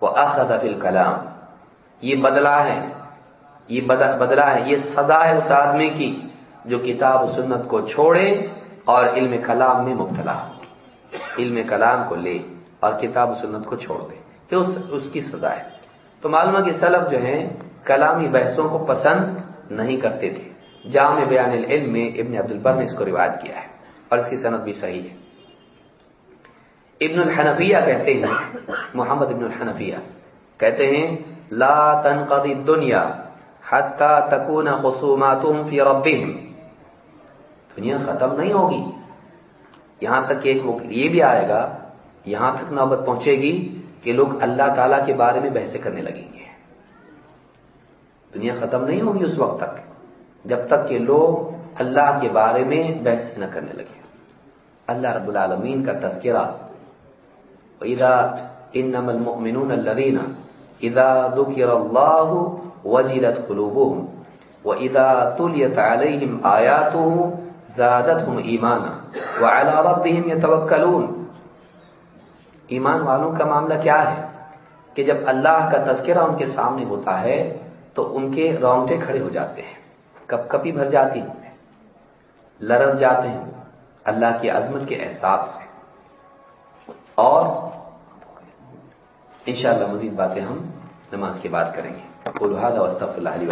وہ اخذ کلام یہ بدلا ہے۔ یہ بدلا ہے۔ یہ سزا ہے اس آدمی کی۔ جو کتاب و سنت کو چھوڑے اور علم کلام میں مبتلا ہو علم کلام کو لے اور کتاب و سنت کو چھوڑ دے کہ اس اس کی سزا ہے۔ تو معلوم ہے کہ سلف جو ہیں، کلامی بحثوں کو پسند نہیں کرتے تھے۔ جامع بیان العلم میں ابن عبد البر نے اس کو روایت کیا ہے اور اس کی صنعت بھی صحیح ہے۔ ابن الحنفیہ کہتے ہیں، محمد ابن الحنفیہ کہتے ہیں، لا تنقضی الدنیا حتی تکون خصوماتهم فی ربهم۔ دنیا ختم نہیں ہوگی۔ یہاں تک کہ ایک یہ بھی آئے گا، یہاں تک نوبت پہنچے گی کہ لوگ اللہ تعالی کے بارے میں بحث کرنے لگیں گے۔ دنیا ختم نہیں ہوگی اس وقت تک، جب تک کہ لوگ اللہ کے بارے میں بحث نہ کرنے لگے اللہ رب العالمین کا تذکرہ ادا انم المؤمنون الذين اذا ذكر الله وجلت قلوبهم واذا تليت عليهم اياته زادتهم ایمانا وعلى ربهم يتوکلون۔ ایمان والوں کا معاملہ کیا ہے؟ کہ جب اللہ کا تذکرہ ان کے سامنے ہوتا ہے، تو ان کے رونگٹے کھڑے ہو جاتے ہیں۔ کب کبھی بھر جاتی لرز جاتے ہیں۔ اللہ کی عظمت کے احساس سے۔ اور انشاءاللہ مزید باتیں ہم نماز کے بعد کریں گے۔ اللہ علیہ